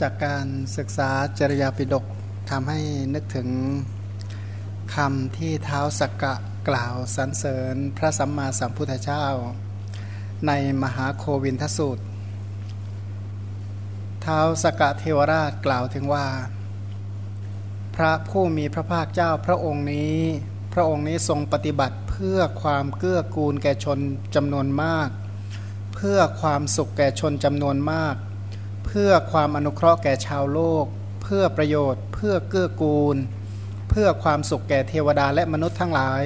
จากการศึกษาจริยาปิฎกทำให้นึกถึงคำที่เท้าสักกะกล่าวสรรเสริญพระสัมมาสัมพุทธเจ้า ในมหาโควินทสูตร เท้าสักกะเทวราชกล่าวถึงว่า พระผู้มีพระภาคเจ้าพระองค์นี้ พระองค์นี้ทรงปฏิบัติเพื่อความเกื้อกูลแก่ชนจำนวนมาก เพื่อความสุขแก่ชนจำนวนมาก เพื่อความอนุเคราะห์แก่ชาวโลก เพื่อประโยชน์ เพื่อเกื้อกูล เพื่อความสุขแก่เทวดาและมนุษย์ทั้งหลาย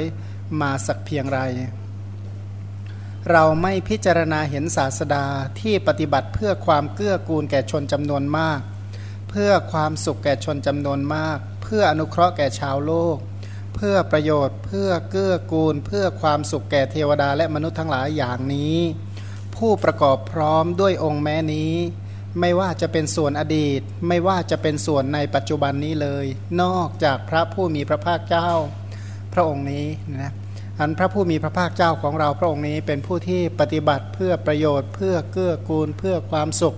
มาสักเพียงไร เราไม่พิจารณาเห็นศาสดาที่ปฏิบัติเพื่อความเกื้อกูลแก่ชนจำนวนมาก เพื่อความสุขแก่ชนจำนวนมาก เพื่ออนุเคราะห์แก่ชาวโลก เพื่อประโยชน์ เพื่อเกื้อกูล เพื่อความสุขแก่เทวดาและมนุษย์ทั้งหลายอย่างนี้ ผู้ประกอบพร้อมด้วยองค์แม้นี้ ไม่ว่าจะเป็นส่วนอดีต ไม่ว่าจะเป็นส่วนในปัจจุบันนี้เลย นอกจากพระผู้มีพระภาคเจ้าพระองค์นี้นะอันพระผู้มีพระภาคเจ้าของเราพระองค์นี้ เป็นผู้ที่ปฏิบัติเพื่อประโยชน์ เพื่อเกื้อกูล เพื่อความสุข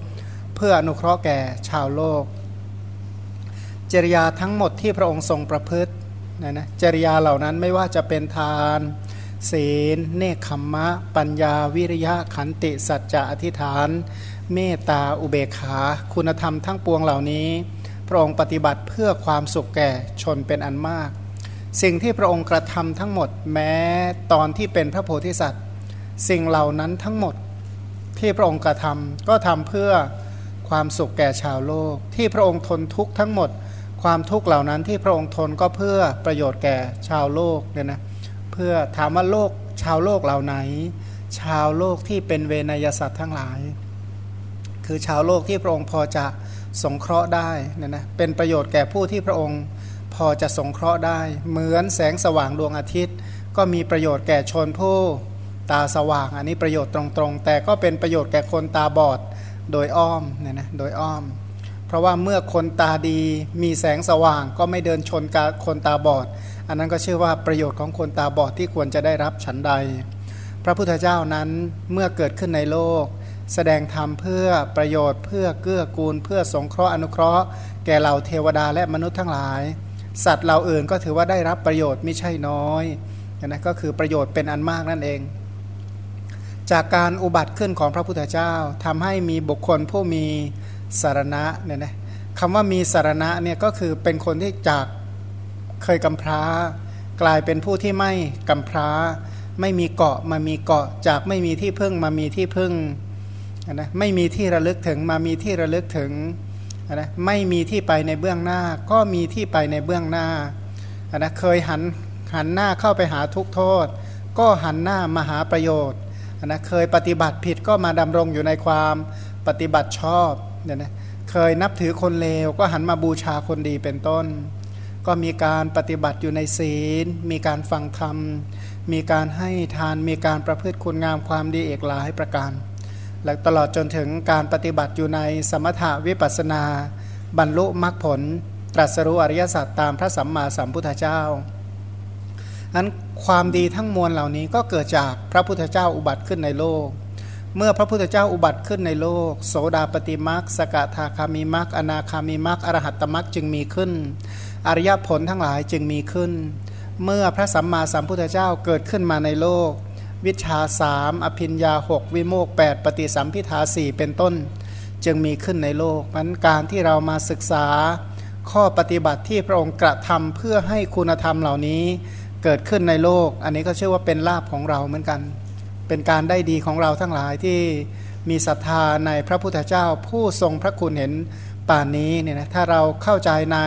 เพื่ออนุเคราะห์แก่ชาวโลก จริยาทั้งหมดที่พระองค์ทรงประพฤตินะนะจริยาเหล่านั้นไม่ว่าจะเป็นทาน ศีล เนคขมมะ ปัญญาวิริยะขันติสัจจะอธิษฐาน เมตตาอุเบกขาคุณธรรมทั้งปวงเหล่านี้ พระองค์ปฏิบัติเพื่อความสุขแก่ชนเป็นอันมาก สิ่งที่พระองค์กระทำทั้งหมดแม้ตอนที่เป็นพระโพธิสัตว์ สิ่งเหล่านั้นทั้งหมดที่พระองค์กระทำก็ทำเพื่อความสุขแก่ชาวโลก ที่พระองค์ทนทุกข์ทั้งหมด ความทุกข์เหล่านั้นที่พระองค์ทนก็เพื่อประโยชน์แก่ชาวโลกเนี่ยนะเพื่อถามว่าโลกชาวโลกเหล่าไหน ชาวโลกที่เป็นเวนยสัตว์ทั้งหลาย คือชาวโลกที่พระองค์พอจะสงเคราะห์ได้นะนะเป็นประโยชน์แก่ผู้ที่พระองค์พอจะสงเคราะห์ได้ เหมือนแสงสว่างดวงอาทิตย์ ก็มีประโยชน์แก่ชนผู้ตาสว่าง อันนี้ประโยชน์ตรงๆ แต่ก็เป็นประโยชน์แก่คนตาบอดโดยอ้อมเนี่ยนะโดยอ้อม เพราะว่าเมื่อคนตาดีมีแสงสว่างก็ไม่เดินชนกับคนตาบอด อันนั้นก็ชื่อว่าประโยชน์ของคนตาบอดที่ควรจะได้รับฉันใด พระพุทธเจ้านั้นเมื่อเกิดขึ้นในโลก แสดงธรรมเพื่อประโยชน์เพื่อเกื้อกูล เพื่อสงเคราะห์อนุเคราะห์ แก่เหล่าเทวดาและมนุษย์ทั้งหลาย สัตว์เหล่าอื่นก็ถือว่าได้รับประโยชน์ไม่ใช่น้อยนะก็คือประโยชน์เป็นอันมากนั่นเอง จากการอุบัติขึ้นของพระพุทธเจ้าทำให้มีบุคคลผู้มีสารณะเนี่ยนะคำว่ามีสารณะเนี่ยก็คือเป็นคนที่จากเคยกำพร้า กลายเป็นผู้ที่ไม่กำพร้า ไม่มีเกาะมามีเกาะจากไม่มีที่พึ่งมามีที่พึ่ง นะไม่มีที่ระลึกถึงมามีที่ระลึกถึงนะไม่มีที่ไปในเบื้องหน้า ก็มีที่ไปในเบื้องหน้านะเคยหันหันหน้าเข้าไปหาทุกโทษ ก็หันหน้ามาหาประโยชน์นะเคยปฏิบัติผิดก็มาดำรงอยู่ในความปฏิบัติชอบเนี่ยนะเคยนับถือคนเลวก็หันมาบูชาคนดีเป็นต้น ก็มีการปฏิบัติอยู่ในศีล มีการฟังธรรม มีการให้ทาน มีการประพฤติคุณงามความดีเอกหลายประการ และตลอดจนถึงการปฏิบัติอยู่ในสมถาวิปัสนา บรรลุมรรคผล ตรัสรู้อริยสัจตามพระสัมมาสัมพุทธเจ้านั้นความดีทั้งมวลเหล่านี้ก็เกิดจากพระพุทธเจ้าอุบัติขึ้นในโลก เมื่อพระพุทธเจ้าอุบัติขึ้นในโลก โสดาปฏิมักสกทาคามิมักอนาคามิมักอรหัตตมักจึงมีขึ้น อริยผลทั้งหลายจึงมีขึ้น เมื่อพระสัมมาสัมพุทธเจ้าเกิดขึ้นมาในโลก วิชาสามอภินยาหกวิโมกแปดปฏิสัมพิทาสี่เป็นต้น จึงมีขึ้นในโลกมันการที่เรามาศึกษาข้อปฏิบัติที่พระองค์กระทำเพื่อให้คุณธรรมเหล่านี้เกิดขึ้นในโลก อันนี้ก็เชื่อว่าเป็นลาภของเราเหมือนกัน เป็นการได้ดีของเราทั้งหลายที่มีศรัทธาในพระพุทธเจ้าผู้ทรงพระคุณเห็นป่านนี้เนี่ยนะถ้าเราเข้าใจใน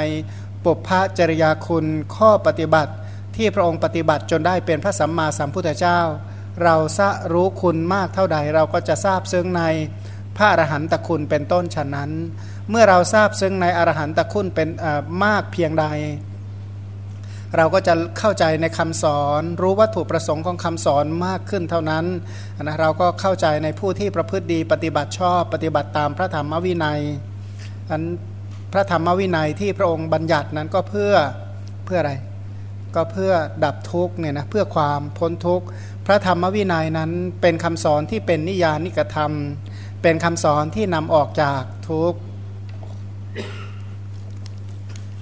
ปุพพจริยาคุณข้อปฏิบัติที่พระองค์ปฏิบัติจนได้เป็นพระสัมมาสัมพุทธเจ้า เราทรารู้คุณมากเท่าใด เราก็จะทราบซึ้งในพระอรหันตคุณเป็นต้นฉะนั้น เมื่อเราทราบซึ้งในอรหันตคุณเป็นมากเพียงใด เราก็จะเข้าใจในคำสอน รู้วัตถุประสงค์ของคำสอนมากขึ้นเท่านั้นนะเราก็เข้าใจในผู้ที่ประพฤติดีปฏิบัติชอบ ปฏิบัติตามพระธรรมวินัยอันพระธรรมวินัยที่พระองค์บัญญัตินั้นก็เพื่อเพื่ออะไร ก็เพื่อดับทุกเนี่ยนะเพื่อความพ้นทุกข์ พระธรรมวินัยนั้นเป็นคำสอนที่เป็นนิยานิกธรรม เป็นคำสอนที่นำออกจากทุก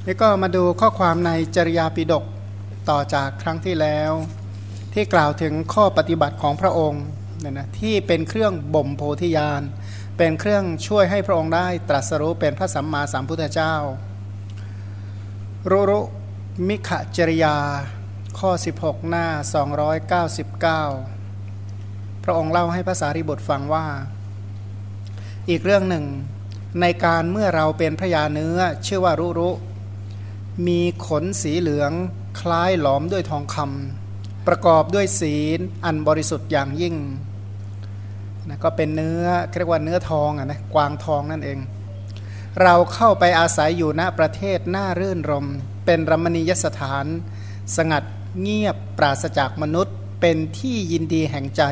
นี่ก็มาดูข้อความในจริยาปิฎกต่อจากครั้งที่แล้ว ที่กล่าวถึงข้อปฏิบัติของพระองค์เนี่ยนะที่เป็นเครื่องบ่มโพธิญาณ เป็นเครื่องช่วยให้พระองค์ได้ตรัสรู้เป็นพระสัมมาสัมพุทธเจ้ารุรุมิขจริยา ข้อ 16 หน้า 299 พระองค์เล่าให้ภาษาริบทฟังว่า อีกเรื่องหนึ่ง ในการเมื่อเราเป็นพระยาเนื้อชื่อว่ารุรุ มีขนสีเหลืองคล้ายหลอมด้วยทองคำประกอบด้วยศีลอันบริสุทธิ์อย่างยิ่งนะก็เป็นเนื้อเรียกว่าเนื้อทองอะนะกวางทองนั่นเอง เราเข้าไปอาศัยอยู่ณประเทศน่ารื่นรม เป็นรมณียสถาน สงัด เงียบปราศจากมนุษย์เป็นที่ยินดีแห่งใจ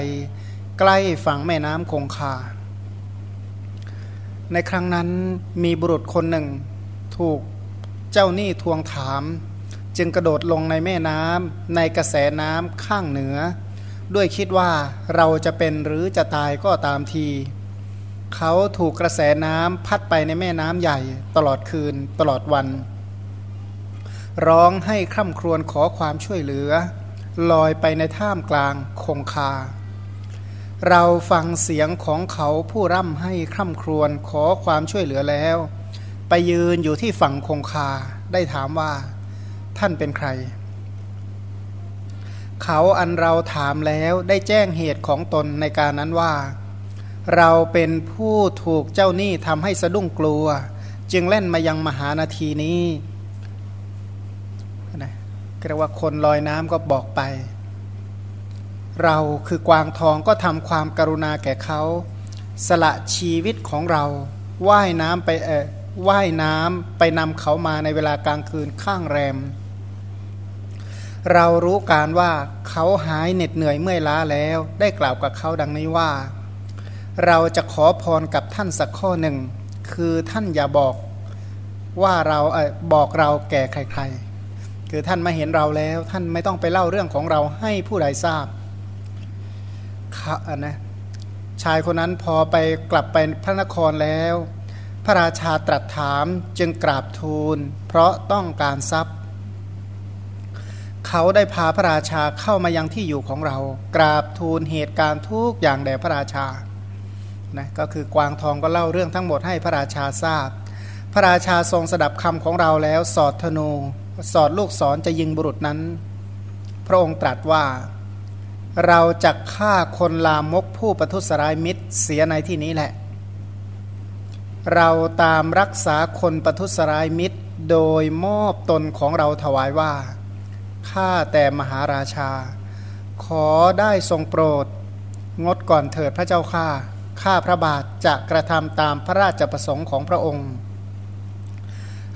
ใกล้ฝั่งแม่น้ำคงคา ในครั้งนั้นมีบุรุษคนหนึ่ง ถูกเจ้าหนี้ทวงถาม จึงกระโดดลงในแม่น้ำในกระแสน้ำข้างเหนือ ด้วยคิดว่าเราจะเป็นหรือจะตายก็ตามที เขาถูกกระแสน้ำพัดไปในแม่น้ำใหญ่ตลอดคืนตลอดวัน ร้องให้คร่ำครวญขอความช่วยเหลือ ลอยไปในท่ามกลางคงคา เราฟังเสียงของเขาผู้ร่ำให้คร่ำครวญขอความช่วยเหลือแล้ว ไปยืนอยู่ที่ฝั่งคงคาได้ถามว่า ท่านเป็นใคร เขาอันเราถามแล้วได้แจ้งเหตุของตนในการนั้นว่า เราเป็นผู้ถูกเจ้าหนี้ทำให้สะดุ้งกลัว จึงเล่นมายังมหานาทีนี้ เรียกว่าคนลอยน้ำก็บอกไป เราคือกวางทองก็ทำความกรุณาแก่เขา สละชีวิตของเราว่ายน้ำไปเออว่ายน้ำไปนำเขามาในเวลากลางคืนข้างแรม เรารู้การว่าเขาหายเหน็ดเหนื่อยเมื่อยล้าแล้วได้กล่าวกับเขาดังนี้ว่า เราจะขอพรกับท่านสักข้อหนึ่ง คือท่านอย่าบอกว่าเราเออบอกเราแก่ใครๆ คือท่านมาเห็นเราแล้ว ท่านไม่ต้องไปเล่าเรื่องของเราให้ผู้ใดทราบนะชายคนนั้นพอไปกลับไปพระนครแล้ว พระราชาตรัสถามจึงกราบทูล เพราะต้องการทรัพย์ เขาได้พาพระราชาเข้ามายังที่อยู่ของเรา กราบทูลเหตุการณ์ทุกอย่างแด่พระราชานะก็คือกวางทองก็เล่าเรื่องทั้งหมดให้พระราชาทราบ พระราชาทรงสดับคำของเราแล้วสอดธนู สอดลูกศรจะยิงบุรุษนั้น พระองค์ตรัสว่า เราจะฆ่าคนลามกผู้ประทุษร้ายมิตรเสียในที่นี้แหละ เราตามรักษาคนประทุษร้ายมิตรโดยมอบตนของเราถวายว่าข้าแต่มหาราชา ขอได้ทรงโปรด งดก่อนเถิดพระเจ้าข้าข้าพระบาทจะกระทำตามพระราชประสงค์ของพระองค์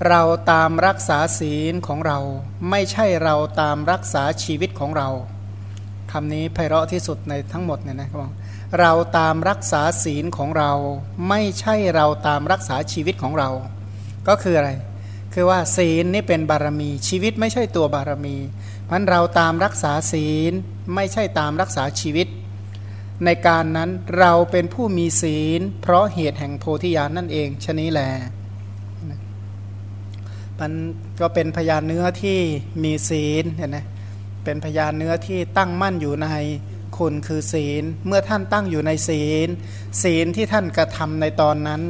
เราตามรักษาศีลของเรา ไม่ใช่เราตามรักษาชีวิตของเราคำนี้ไพเราะที่สุดในทั้งหมดเนี่ยนะครับเราตามรักษาศีลของเรา ไม่ใช่เราตามรักษาชีวิตของเรา ก็คืออะไร คือว่าศีลนี่เป็นบารมี ชีวิตไม่ใช่ตัวบารมีพันเราตามรักษาศีลไม่ใช่ตามรักษาชีวิต ในการนั้นเราเป็นผู้มีศีล เพราะเหตุแห่งโพธิญาณนั่นเองชนี้แหละ มันก็เป็นพยานเนื้อที่มีศีลเห็นไหมเป็นพยานเนื้อที่ตั้งมั่นอยู่ในคุณคือศีล เมื่อท่านตั้งอยู่ในศีล ศีลที่ท่านกระทำในตอนนั้น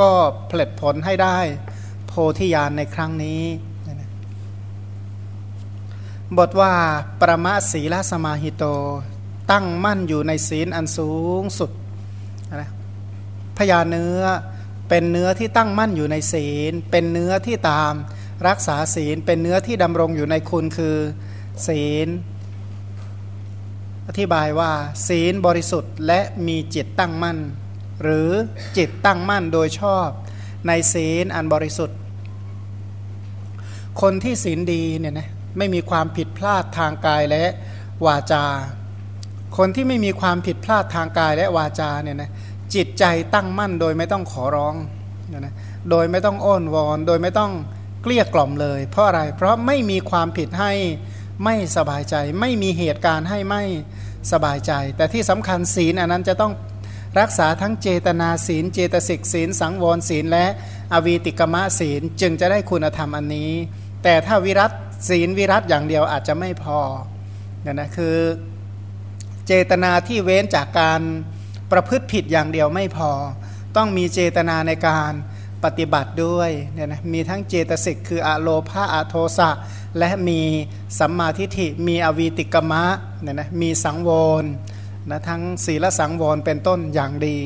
ก็ผลิตผลให้ได้ โพธิญาณในครั้งนี้ บทว่าประมะศีลสมาหิโต ตั้งมั่นอยู่ในศีลอันสูงสุดนะพยานเนื้อ เป็นเนื้อที่ตั้งมั่นอยู่ในศีล เป็นเนื้อที่ตามรักษาศีล เป็นเนื้อที่ดำรงอยู่ในคุณคือศีล อธิบายว่า ศีลบริสุทธิ์และมีจิตตั้งมั่น หรือจิตตั้งมั่นโดยชอบในศีลอันบริสุทธิ์ คนที่ศีลดีเนี่ยนะไม่มีความผิดพลาดทางกายและวาจา คนที่ไม่มีความผิดพลาดทางกายและวาจาเนี่ยนะ จิตใจตั้งมั่นโดยไม่ต้องขอร้องนะโดยไม่ต้องอ้อนวอน โดยไม่ต้องเกลี้ยกล่อมเลย เพราะอะไรเพราะไม่มีความผิดให้ไม่สบายใจ ไม่มีเหตุการณ์ให้ไม่สบายใจ แต่ที่สำคัญศีลอันนั้นจะต้องรักษาทั้งเจตนาศีล เจตสิกศีล สังวรศีล และอวีติกมะศีล จึงจะได้คุณธรรมอันนี้ แต่ถ้าวิรัตศีลวิรัตอย่างเดียวอาจจะไม่พอเนี่ยนะคือเจตนาที่เว้นจากการ ประพฤติผิดอย่างเดียวไม่พอ ต้องมีเจตนาในการปฏิบัติด้วยเนี่ยนะมีทั้งเจตสิกคืออะโลภาอะโทสะ และมีสัมมาทิฏฐิมีอวีติกมะเนี่ยนะมีสังวรนะทั้งศีลสังวรเป็นต้นอย่างดี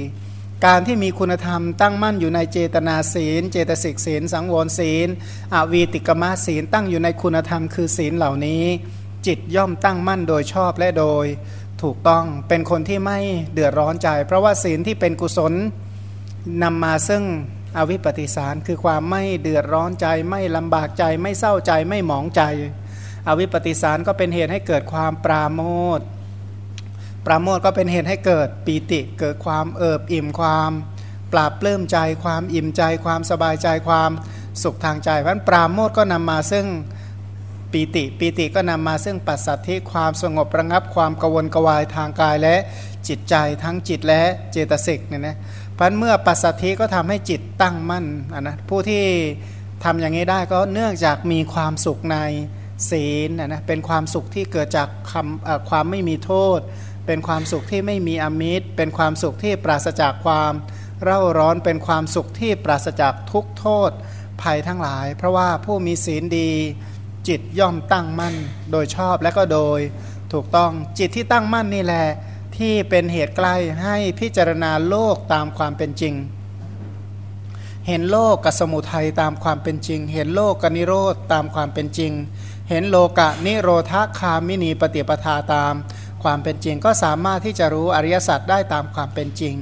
การที่มีคุณธรรมตั้งมั่นอยู่ในเจตนาศีล เจตสิกศีล สังวรศีลอวีติกมะศีลตั้งอยู่ในคุณธรรมคือศีลเหล่านี้ จิตย่อมตั้งมั่นโดยชอบและโดย ถูกต้องเป็นคนที่ไม่เดือดร้อนใจ เพราะว่าศีลที่เป็นกุศลนำมาซึ่งอวิปปิสารคือความไม่เดือดร้อนใจ ไม่ลำบากใจ ไม่เศร้าใจไม่หมองใจ อวิปปิสารก็เป็นเหตุให้เกิดความปราโมทปราโมทก็เป็นเหตุให้เกิดปีติเกิดความเอิบอิ่มความ ปราบปลื้มใจ ความอิ่มใจ ความสบายใจความสุขทางใจเพราะปราโมทก็นำมาซึ่ง ปีติ ปีติก็นำมาซึ่งปัสสัทธิความสงบระงับความกวนกวายทางกายและจิตใจทั้งจิตและเจตสิกเนี่ยนะพันเมื่อปัสสัทธิก็ทำให้จิตตั้งมั่นนะผู้ที่ทำอย่างนี้ได้ก็เนื่องจากมีความสุขในศีลนะนะเป็นความสุขที่เกิดจากคำความไม่มีโทษ เป็นความสุขที่ไม่มีอมิตร เป็นความสุขที่ปราศจากความเร่าร้อนเป็นความสุขที่ปราศจากทุกโทษภัยทั้งหลาย เพราะว่าผู้มีศีลดี จิตย่อมตั้งมั่นโดยชอบและก็โดย ถูกต้องจิตที่ตั้งมั่นนี่แหละที่เป็นเหตุใกล้ให้พิจารณาโลกตามความเป็นจริง เห็นโลกกับสมุทัยตามความเป็นจริง เห็นโลกกับนิโรธตามความเป็นจริง เห็นโลกะนิโรธคามินีปฏิปทาตามความเป็นจริง ก็สามารถที่จะรู้อริยสัจได้ตามความเป็นจริง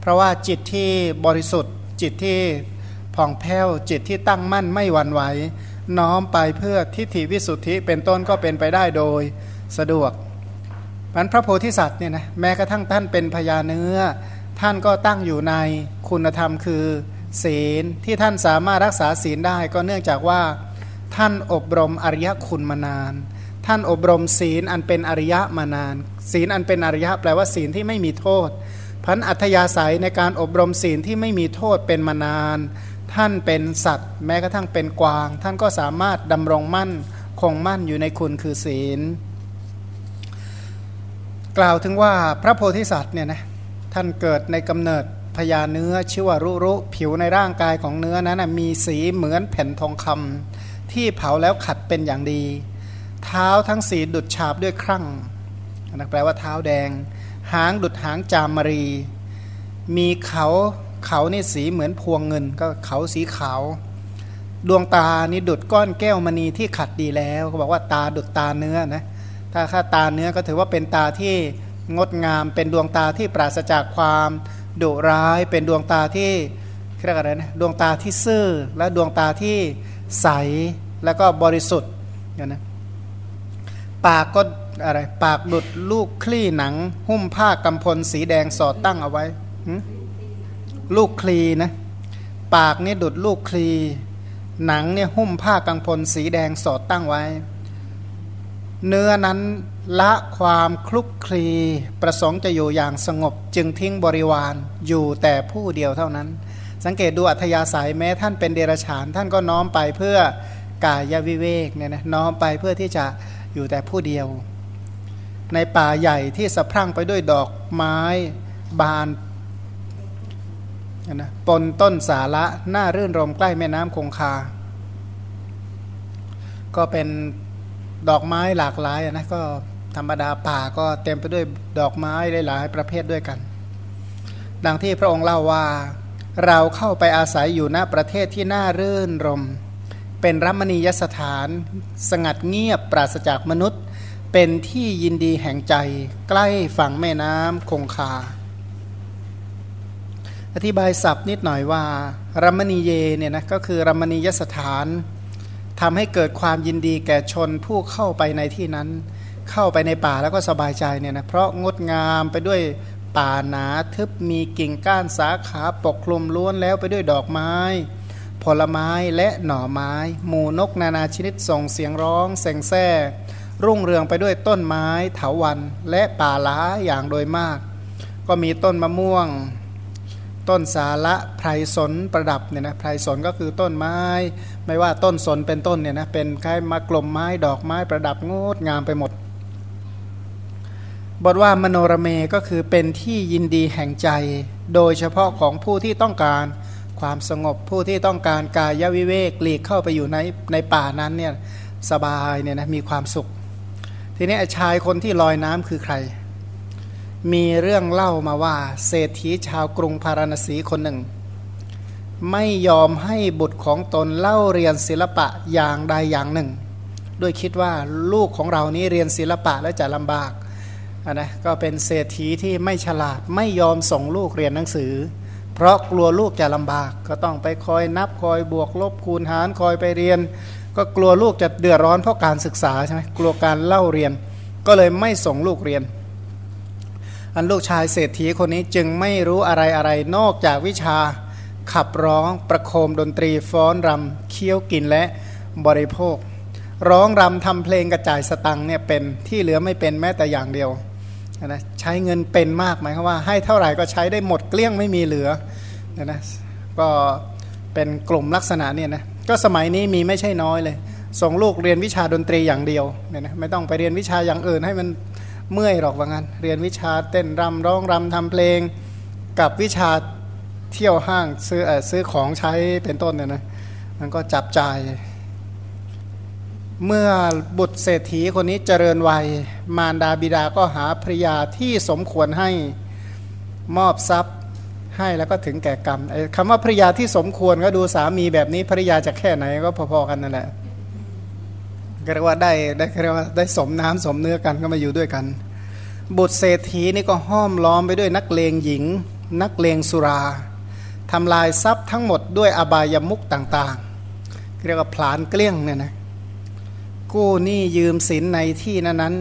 เพราะว่าจิตที่บริสุทธิ์จิตที่ผ่องแผ้วจิตที่ตั้งมั่นไม่หวั่นไหว น้อมไปเพื่อทิฏฐิวิสุทธิเป็นต้นก็เป็นไปได้โดยสะดวกมันพระโพธิสัตว์เนี่ยนะแม้กระทั่งท่านเป็นพญาเนื้อ ท่านก็ตั้งอยู่ในคุณธรรมคือ ศีลที่ท่านสามารถรักษาศีลได้ก็เนื่องจากว่า ท่านอบรมอริยคุณมานาน ท่านอบรมศีลอันเป็นอริยะมานาน ศีลอันเป็นอริยะแปลว่าศีลที่ไม่มีโทษพันอัธยาศัยในการอบรมศีลที่ไม่มีโทษเป็นมานาน ท่านเป็นสัตว์ แม้กระทั่งเป็นกวาง ท่านก็สามารถดำรงมั่นคงมั่นอยู่ในคุณคือศีล กล่าวถึงว่าพระโพธิสัตว์เนี่ยนะท่านเกิดในกำเนิดพญาเนื้อชื่อว่ารุรุผิวในร่างกายของเนื้อนั้นมีสีเหมือนแผ่นทองคำที่เผาแล้วขัดเป็นอย่างดี เท้าทั้งสีดุดฉาบด้วยครั่งนะแปลว่าเท้าแดง หางดุดหางจามรี มีเขา เขานี่สีเหมือนพวงเงิน ก็เขาสีขาว ดวงตานี่ดุดก้อนแก้วมณีที่ขัดดีแล้วเขาบอกว่าตาดุดตาเนื้อนะถ้าค่าตาเนื้อก็ถือว่าเป็นตาที่งดงาม เป็นดวงตาที่ปราศจากความดุร้าย เป็นดวงตาที่เรียกอะไรนะดวงตาที่ซื่อและดวงตาที่ใสแล้วก็บริสุทธิ์เนี่ยนะปากก็อะไรปากดุดลูกคลี่หนัง หุ้มผ้ากำพลสีแดงสอดตั้งเอาไว้ ลูกคลีนะปากนี่ดุดลูกคลี หนังเนี่ยหุ้มผ้ากังพลสีแดงสอดตั้งไว้ เนื้อนั้นละความคลุกคลีประสงค์จะอยู่อย่างสงบ จึงทิ้งบริวารอยู่แต่ผู้เดียวเท่านั้น สังเกตดูอัธยาศัยแม้ท่านเป็นเดรัจฉาน ท่านก็น้อมไปเพื่อกายวิเวกเนี่ยนะน้อมไปเพื่อที่จะอยู่แต่ผู้เดียว ในป่าใหญ่ที่สะพรั่งไปด้วยดอกไม้บาน นะปนต้นสาระหน้ารื่นรมใกล้แม่น้ำคงคา ก็เป็นดอกไม้หลากหลายนะก็ธรรมดาป่าก็เต็มไปด้วยดอกไม้หลาย ๆ ประเภทด้วยกัน ดังที่พระองค์เล่าว่า เราเข้าไปอาศัยอยู่ณประเทศที่น่ารื่นรม เป็นรัมณียสถาน สงัดเงียบปราศจากมนุษย์ เป็นที่ยินดีแห่งใจ ใกล้ฝั่งแม่น้ำคงคา อธิบายศัพท์นิดหน่อยว่ารัมณีเยเนี่ยนะก็คือรัมณียสถานทำให้เกิดความยินดีแก่ชนผู้เข้าไปในที่นั้น เข้าไปในป่าแล้วก็สบายใจเนี่ยนะเพราะงดงามไปด้วยป่าหนาทึบมีกิ่งก้านสาขาปกคลุมล้วนแล้วไปด้วยดอกไม้ ผลไม้และหน่อไม้ หมู่นกนานาชนิดส่งเสียงร้องเสงแซ่รุ่งเรืองไปด้วยต้นไม้เถาวันและป่าล้าอย่างโดยมาก ก็มีต้นมะม่วง ต้นสาละไพรสนประดับเนี่ยนะไพรสนก็คือต้นไม้ ไม่ว่าต้นสนเป็นต้นเนี่ยนะเป็นคล้ายมากลมไม้ดอกไม้ประดับงดงามไปหมด บทว่ามโนรเมก็คือเป็นที่ยินดีแห่งใจ โดยเฉพาะของผู้ที่ต้องการความสงบผู้ที่ต้องการกายวิเวกหลีกเข้าไปอยู่ในในป่านั้นเนี่ยสบายเนี่ยนะมีความสุข ทีนี้ชายคนที่ลอยน้ำคือใคร มีเรื่องเล่ามาว่า เศรษฐีชาวกรุงพาราณสีคนหนึ่ง ไม่ยอมให้บุตรของตนเล่าเรียนศิลปะอย่างใดอย่างหนึ่ง ด้วยคิดว่าลูกของเรานี้เรียนศิลปะแล้วจะลำบากนะก็เป็นเศรษฐีที่ไม่ฉลาดไม่ยอมส่งลูกเรียนหนังสือ เพราะกลัวลูกจะลำบาก ก็ต้องไปคอยนับคอยบวกลบคูณหารคอยไปเรียน ก็กลัวลูกจะเดือดร้อนเพราะการศึกษาใช่ไหมกลัวการเล่าเรียน ก็เลยไม่ส่งลูกเรียน อันลูกชายเศรษฐีคนนี้จึงไม่รู้อะไรอะไรนอกจากวิชาขับร้องประโคมดนตรีฟ้อนรำเคี้ยวกินและบริโภค ร้องรำทำเพลงกระจายสตังเนี่ยเป็นที่เหลือไม่เป็นแม้แต่อย่างเดียวนะใช้เงินเป็นมากไหมครับว่าให้เท่าไหร่ก็ใช้ได้หมดเกลี้ยงไม่มีเหลือนะก็เป็นกลุ่มลักษณะเนี่ยนะก็สมัยนี้มีไม่ใช่น้อยเลยส่งลูกเรียนวิชาดนตรีอย่างเดียวเนี่ยนะไม่ต้องไปเรียนวิชาอย่างอื่นให้มัน เมื่อยหรอกว่างั้น เรียนวิชาเต้นรำร้องรำทำเพลง กับวิชาเที่ยวห้างซื้ออซื้อของใช้เป็นต้นเนี่ยนะมันก็จับจ่าย เมื่อบุตรเศรษฐีคนนี้เจริญวัย มารดาบิดาก็หาภริยาที่สมควรให้มอบทรัพย์ให้แล้วก็ถึงแก่กรรมคำว่าภริยาที่สมควรก็ดูสามีแบบนี้ภริยาจะแค่ไหนก็พอๆกันนั่นแหละ เรียกว่าได้ได้เรียกว่าได้สมน้ำสมเนื้อกันก็มาอยู่ด้วยกัน บุตรเศรษฐีนี่ก็ห้อมล้อมไปด้วยนักเลงหญิง นักเลงสุราทำลายทรัพย์ทั้งหมดด้วยอบายามุกต่างๆ เรียกว่าผลานเกลี้ยงเนี่ยนะกู้หนี้ยืมสินในที่นั้นนั้น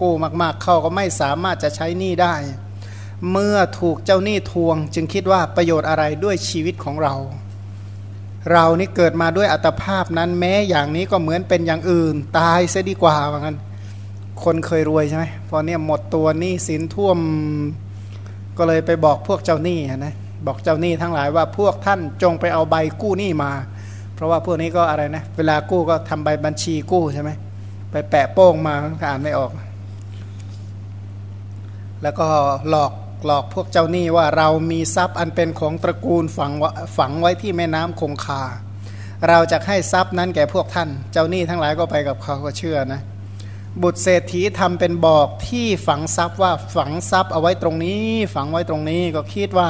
กู้มากๆเข้าก็ไม่สามารถจะใช้หนี้ได้ เมื่อถูกเจ้าหนี้ทวงจึงคิดว่าประโยชน์อะไรด้วยชีวิตของเรา เรานี่เกิดมาด้วยอัตภาพนั้นแม้อย่างนี้ก็เหมือนเป็นอย่างอื่น ตายเสียดีกว่าเหมือนกันคนเคยรวยใช่ไหมพอเนี่ยหมดตัวหนี้สินท่วมก็เลยไปบอกพวกเจ้าหนี้นะบอกเจ้าหนี้ทั้งหลายว่าพวกท่านจงไปเอาใบกู้หนี้มา เพราะว่าพวกนี้ก็อะไรนะ เวลากู้ก็ทำใบบัญชีกู้ใช่ไหมไปแปะโป้งมาอ่านไม่ออก แล้วก็หลอก หลอกพวกเจ้าหนี้ว่าเรามีทรัพย์อันเป็นของตระกูลฝังฝังไว้ที่แม่น้ำคงคา เราจะให้ทรัพย์นั้นแก่พวกท่าน เจ้าหนี้ทั้งหลายก็ไปกับเขาก็เชื่อนะ บุตรเศรษฐีทำเป็นบอกที่ฝังทรัพย์ว่าฝังทรัพย์เอาไว้ตรงนี้ ฝังไว้ตรงนี้ก็คิดว่า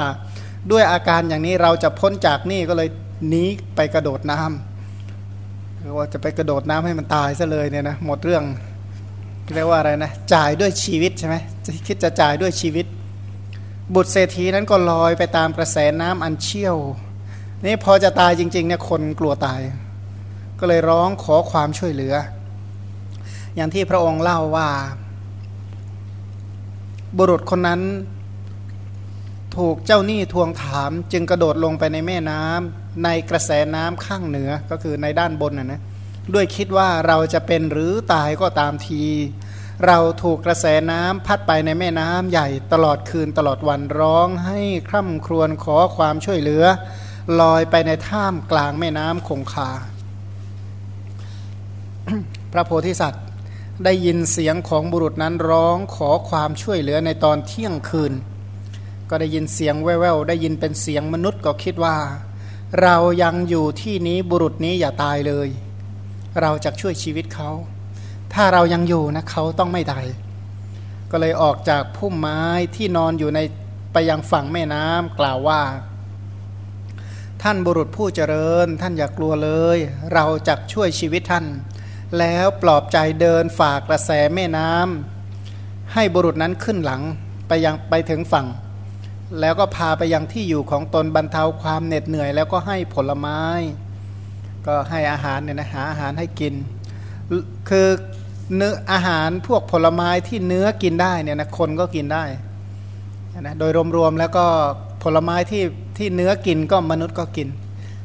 ด้วยอาการอย่างนี้เราจะพ้นจากหนี้ก็เลยหนีไปกระโดดน้ำว่าจะไปกระโดดน้ำให้มันตายซะเลยเนี่ยนะหมดเรื่องเรียกว่าอะไรนะจ่ายด้วยชีวิตใช่ไหมคิดจะจ่ายด้วยชีวิต บุตรเศรษฐีนั้นก็ลอยไปตามกระแสน้ำอันเชี่ยว นี่พอจะตายจริงๆเนี่ยคนกลัวตาย ก็เลยร้องขอความช่วยเหลือ อย่างที่พระองค์เล่าว่า บุรุษคนนั้น ถูกเจ้าหนี้ทวงถาม จึงกระโดดลงไปในแม่น้ำในกระแสน้ำข้างเหนือก็คือในด้านบนนะนะด้วยคิดว่าเราจะเป็นหรือตายก็ตามที เราถูกกระแสน้ำพัดไปในแม่น้ำใหญ่ตลอดคืนตลอดวันร้องให้คร่ำครวญขอความช่วยเหลือ ลอยไปในท่ามกลางแม่น้ำคงคา พระโพธิสัตว์ได้ยินเสียงของบุรุษนั้นร้องขอความช่วยเหลือในตอนเที่ยงคืน ก็ได้ยินเสียงแว่วๆ ได้ยินเป็นเสียงมนุษย์ก็คิดว่า เรายังอยู่ที่นี้บุรุษนี้อย่าตายเลย เราจะช่วยชีวิตเขา ถ้าเรายังอยู่นะเขาต้องไม่ตาย ก็เลยออกจากพุ่มไม้ที่นอนอยู่ในไปยังฝั่งแม่น้ำกล่าวว่า ท่านบุรุษผู้เจริญ ท่านอย่ากกลัวเลย เราจะช่วยชีวิตท่าน แล้วปลอบใจเดินฝากกระแสแม่น้ำให้บุรุษนั้นขึ้นหลังไปยังไปถึงฝั่ง แล้วก็พาไปยังที่อยู่ของตนบรรเทาความเหน็ดเหนื่อย แล้วก็ให้ผลไม้ ก็ให้อาหารเนี่ยนะหาอาหารให้กิน คือ เนื้ออาหารพวกผลไม้ที่เนื้อกินได้เนี่ยนะคนก็กินได้นะโดยรวมๆแล้วก็ผลไม้ที่ที่เนื้อกินก็มนุษย์ก็กิน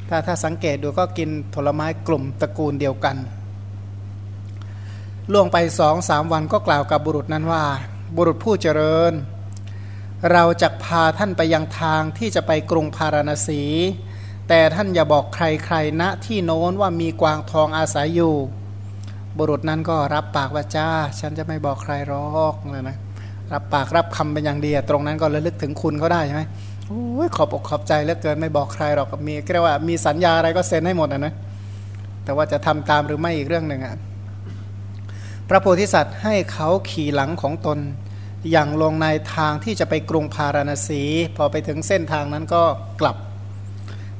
ถ้าถ้าสังเกตดูก็กินผลไม้กลุ่มตระกูลเดียวกัน ล่วงไปสองสามวันก็กล่าวกับบุรุษนั้นว่า บุรุษผู้เจริญ เราจะพาท่านไปยังทางที่จะไปกรุงพาราณสี แต่ท่านอย่าบอกใครๆณที่โน้นว่ามีกวางทองอาศัยอยู่ บุรุษนั้นก็รับปากว่าจ้า ฉันจะไม่บอกใครหรอกเลยนะรับปากรับคำเป็นอย่างดีตรงนั้นก็ระลึกถึงคุณเขาได้ใช่ไหมโอ้ยขอบอกขอบใจเหลือเกินไม่บอกใครหรอกมีเรียกว่ามีสัญญาอะไรก็เซ็นให้หมดนะนะแต่ว่าจะทำตามหรือไม่อีกเรื่องหนึ่งอะพระโพธิสัตว์ให้เขาขี่หลังของตน อย่างลงในทางที่จะไปกรุงพาราณสี พอไปถึงเส้นทางนั้นก็กลับ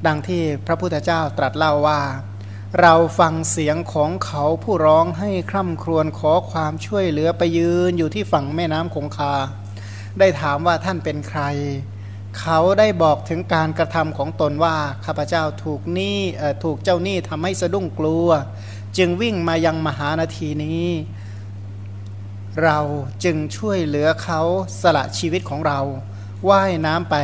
ดังที่พระพุทธเจ้าตรัสเล่าว่า เราฟังเสียงของเขาผู้ร้องให้คร่ำครวญขอความช่วยเหลือไปยืนอยู่ที่ฝั่งแม่น้ำคงคา ได้ถามว่าท่านเป็นใคร เขาได้บอกถึงการกระทำของตนว่าข้าพเจ้าถูกนี้ถูกเจ้าหนี้ทำให้สะดุ้งกลัว จึงวิ่งมายังมหานาทีนี้ เราจึงช่วยเหลือเขาสละชีวิตของเราว่ายน้ำไป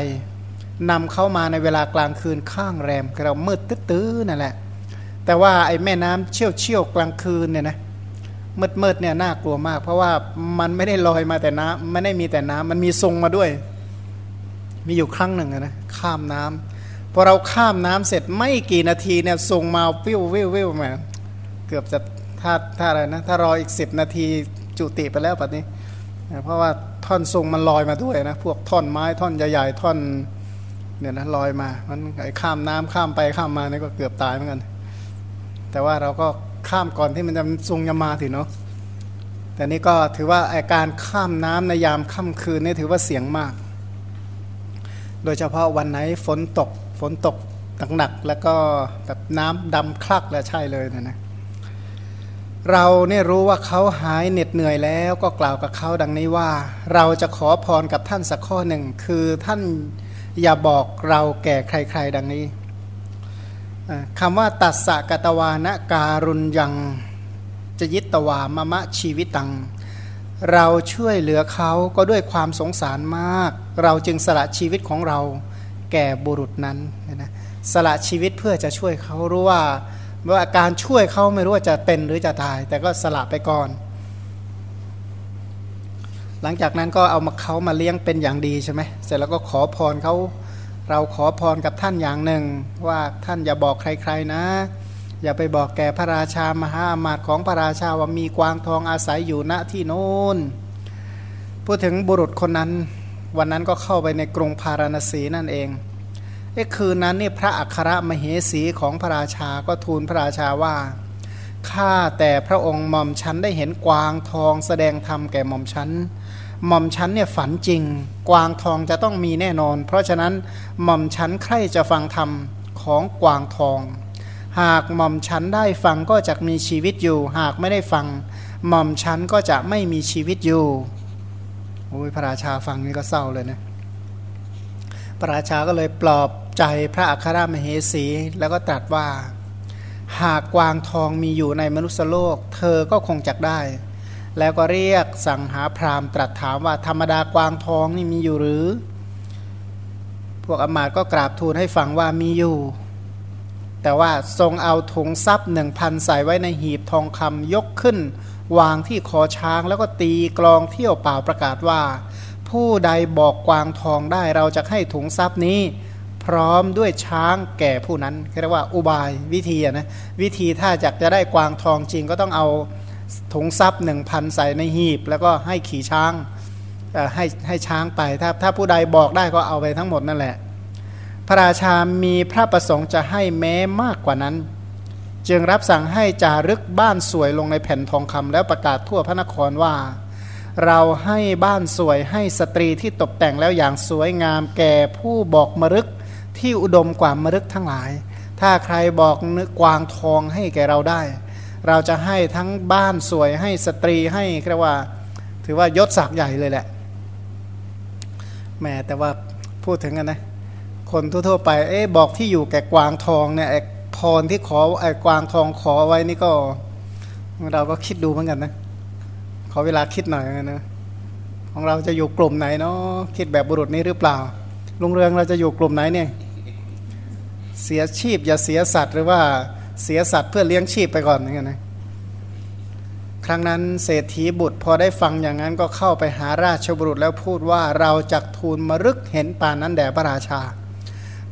นำเข้ามาในเวลากลางคืนข้างแรมเรามืดตื้อนั่นแหละ แต่ว่าไอ้แม่น้ำเชี่ยวเชี่ยวกลางคืนเนี่ยนะมืดมืดเนี่ยน่ากลัวมาก เพราะว่ามันไม่ได้ลอยมาแต่น้ำไม่ได้มีแต่น้ำมันมีทรงมาด้วย มีอยู่ครั้งหนึ่งนะข้ามน้ำพอเราข้ามน้ำเสร็จไม่กี่นาทีเนี่ยทรงมาวิววิววิวมาเกือบจะถ้าถ้าอะไรนะถ้ารออีกสิบนาทีจุติไปแล้วปัจนี้เพราะว่าท่อนทรงมันลอยมาด้วยนะพวกท่อนไม้ท่อนใหญ่ๆท่อนเนี่ยนะลอยมามันไอ้ข้ามน้ำข้ามไปข้ามมานี่ก็เกือบตายเหมือนกัน แต่ว่าเราก็ข้ามก่อนที่มันจะทรงยามาถึงเนาะแต่นี่ก็ถือว่าอาการข้ามน้ำในยามค่ำคืนนี่ถือว่าเสียงมาก โดยเฉพาะวันไหนฝนตกฝนตกหนักๆแล้วก็แบบน้ำดำคลักแล้วใช่เลยนะนะเราเนี่ยรู้ว่าเขาหายเหน็ดเหนื่อยแล้วก็กล่าวกับเขาดังนี้ว่า เราจะขอพรกับท่านสักข้อหนึ่ง คือท่านอย่าบอกเราแก่ใคร ๆ ดังนี้ คำว่าตัสสะกตวานะการุณยังจะยิตตวามะมะชีวิตตัง เราช่วยเหลือเขาก็ด้วยความสงสารมาก เราจึงสละชีวิตของเราแก่บุรุษนั้นนะสละชีวิตเพื่อจะช่วยเขารู้ว่าว่าการช่วยเขาไม่รู้ว่าจะเป็นหรือจะตาย แต่ก็สละไปก่อน หลังจากนั้นก็เอามาเขามาเลี้ยงเป็นอย่างดีใช่ไหมเสร็จแล้วก็ขอพรเขา เราขอพรกับท่านอย่างหนึ่ง ว่าท่านอย่าบอกใครๆนะ อย่าไปบอกแก่พระราชามหาอามาตย์ของพระราชาว่ามีกวางทองอาศัยอยู่ณที่โน้นพูดถึงบุรุษคนนั้น วันนั้นก็เข้าไปในกรุงพาราณสีนั่นเองไอ้คืนนั้นนี่พระอัครมเหสีของพระราชาก็ทูลพระราชาว่าข้าแต่พระองค์หม่อมฉันได้เห็นกวางทองแสดงธรรมแก่หม่อมฉัน หม่อมฉันเนี่ยฝันจริง กวางทองจะต้องมีแน่นอน เพราะฉะนั้นหม่อมฉันใครจะฟังธรรมของกวางทอง หากหม่อมฉันได้ฟังก็จะมีชีวิตอยู่ หากไม่ได้ฟัง หม่อมฉันก็จะไม่มีชีวิตอยู่โอ้ยพระราชาฟังนี่ก็เศร้าเลยนะพระราชาก็เลยปลอบใจพระอัครมเหสี แล้วก็ตรัสว่า หากกวางทองมีอยู่ในมนุษยโลก เธอก็คงจักได้ แล้วก็เรียกสั่งหาพราหมณ์ตรัสถามว่าธรรมดากวางทองนี่มีอยู่หรือ พวกอมาตก็กราบทูลให้ฟังว่ามีอยู่ แต่ว่าทรงเอาถุงทรัพย์หนึ่งพันใส่ไว้ในหีบทองคำยกขึ้น วางที่คอช้างแล้วก็ตีกลองเที่ยวเปล่าประกาศว่า ผู้ใดบอกกวางทองได้เราจะให้ถุงทรัพย์นี้พร้อมด้วยช้างแก่ผู้นั้นเรียกว่าอุบายวิธีนะวิธีถ้าอยากจะได้กวางทองจริงก็ต้องเอา ถุงทรัพย์หนึ่งพันใส่ในหีบ แล้วก็ให้ขี่ช้างให้ให้ช้างไปถ้าถ้าผู้ใดบอกได้ก็เอาไปทั้งหมดนั่นแหละ พระราชามีพระประสงค์จะให้แม้มากกว่านั้น จึงรับสั่งให้จารึกบ้านสวยลงในแผ่นทองคำแล้วประกาศทั่วพระนครว่า เราให้บ้านสวยให้สตรีที่ตกแต่งแล้วอย่างสวยงามแก่ผู้บอกมรึกที่อุดมกว่ามรึกทั้งหลาย ถ้าใครบอกนึกกวางทองให้แกเราได้ เราจะให้ทั้งบ้านสวยให้สตรีให้เรียกว่า ถือว่ายศศักดิ์ใหญ่เลยแหละแม่แต่ว่าพูดถึงกันนะ คนทั่วๆไปเอ๊บอกที่อยู่แก่กวางทองเนี่ยอพรที่ขอไอ้กวางทองขอไว้นี่ก็ เราก็คิดดูเหมือนกันนะ ขอเวลาคิดหน่อยนะของเราจะอยู่กลุ่มไหนเนาะคิดแบบบุรุษนี้หรือเปล่าลุงเรืองเราจะอยู่กลุ่มไหนเนี่ย เสียชีพอย่าเสียสัตว์หรือว่า เสียสัตว์เพื่อเลี้ยงชีพไปก่อนอย่างเงี้ยนะครั้งนั้นเศรษฐีบุตรพอได้ฟังอย่างนั้นก็เข้าไปหาราชบุรุษแล้วพูดว่าเราจักทูลมรึกเห็นป่านนั้นแด่พระราชา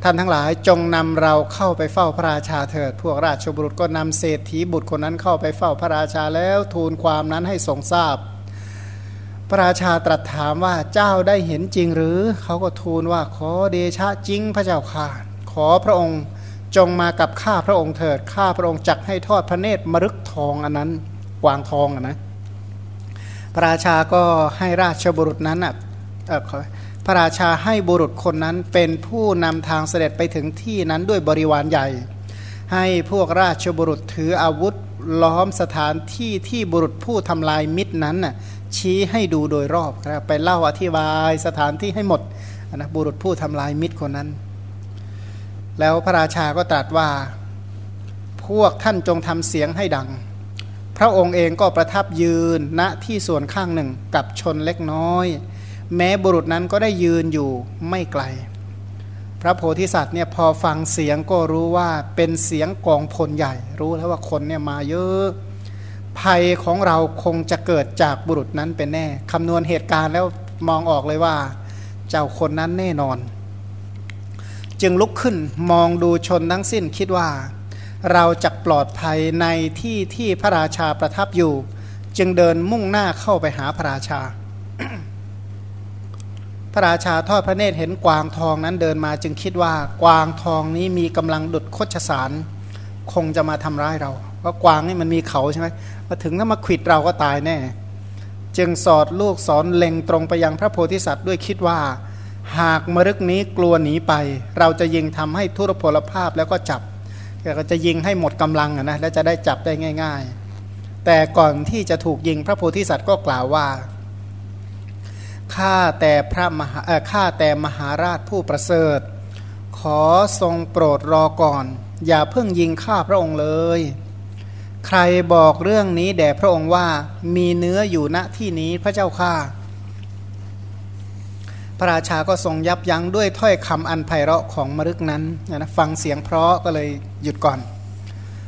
ท่านทั้งหลายจงนำเราเข้าไปเฝ้าพระราชาเถิด พวกราชบุรุษก็นำเศรษฐีบุตรคนนั้นเข้าไปเฝ้าพระราชาแล้วทูลความนั้นให้ทรงทราบ พระราชาตรัสถามว่าเจ้าได้เห็นจริงหรือเขาก็ทูลว่าขอเดชะจริงพระเจ้าค่ะขอพระองค์ จงมากับข้าพระองค์เถิด ข้าพระองค์จักให้ทอดพระเนตรมรึกทองอันนั้นกวางทองอะนะพระราชาก็ให้ราชบุรุษนั้นอะพระราชาให้บุรุษคนนั้นเป็นผู้นำทางเสด็จไปถึงที่นั้นด้วยบริวารใหญ่ ให้พวกราชบุรุษถืออาวุธล้อมสถานที่ที่บุรุษผู้ทำลายมิตรนั้นน่ะชี้ให้ดูโดยรอบครับไปเล่าอธิบายสถานที่ให้หมดนะบุรุษผู้ทำลายมิตรคนนั้น แล้วพระราชาก็ตรัสว่า พวกท่านจงทำเสียงให้ดัง พระองค์เองก็ประทับยืนณที่ส่วนข้างหนึ่งกับชนเล็กน้อย แม้บุรุษนั้นก็ได้ยืนอยู่ไม่ไกล พระโพธิสัตว์เนี่ยพอฟังเสียงก็รู้ว่าเป็นเสียงกองพลใหญ่ รู้แล้วว่าคนเนี่ยมาเยอะภัยของเราคงจะเกิดจากบุรุษนั้นเป็นแน่ คำนวณเหตุการณ์แล้วมองออกเลยว่า เจ้าคนนั้นแน่นอน จึงลุกขึ้นมองดูชนทั้งสิ้นคิดว่า เราจะปลอดภัยในที่ที่พระราชาประทับอยู่ จึงเดินมุ่งหน้าเข้าไปหาพระราชา พระราชาทอดพระเนตรเห็นกวางทองนั้นเดินมาจึงคิดว่ากวางทองนี้มีกำลังดุดโคชสาร คงจะมาทำร้ายเราเพราะกวางนี่มันมีเขาใช่ไหมมาถึงถ้ามาขิดเราก็ตายแน่ จึงสอดลูกสอนเล็งตรงไปยังพระโพธิสัตว์ด้วยคิดว่า หากมรึกนี้กลัวหนีไป เราจะยิงทำให้ทุรพลภาพแล้วก็จับก็จะยิงให้หมดกำลังนะแล้วจะได้จับได้ง่าย ๆ แต่ก่อนที่จะถูกยิงพระโพธิสัตว์ก็กล่าวว่าข้าแต่พระมหาข้าแต่มหาราชผู้ประเสริฐ ขอทรงโปรดรอก่อน อย่าเพิ่งยิงข้าพระองค์เลย ใครบอกเรื่องนี้แด่พระองค์ว่ามีเนื้ออยู่ณที่นี้พระเจ้าข้า พระราชาก็ทรงยับยั้งด้วยถ้อยคำอันไพเราะของมรึกนั้นนะฟังเสียงเพราะก็เลยหยุดก่อน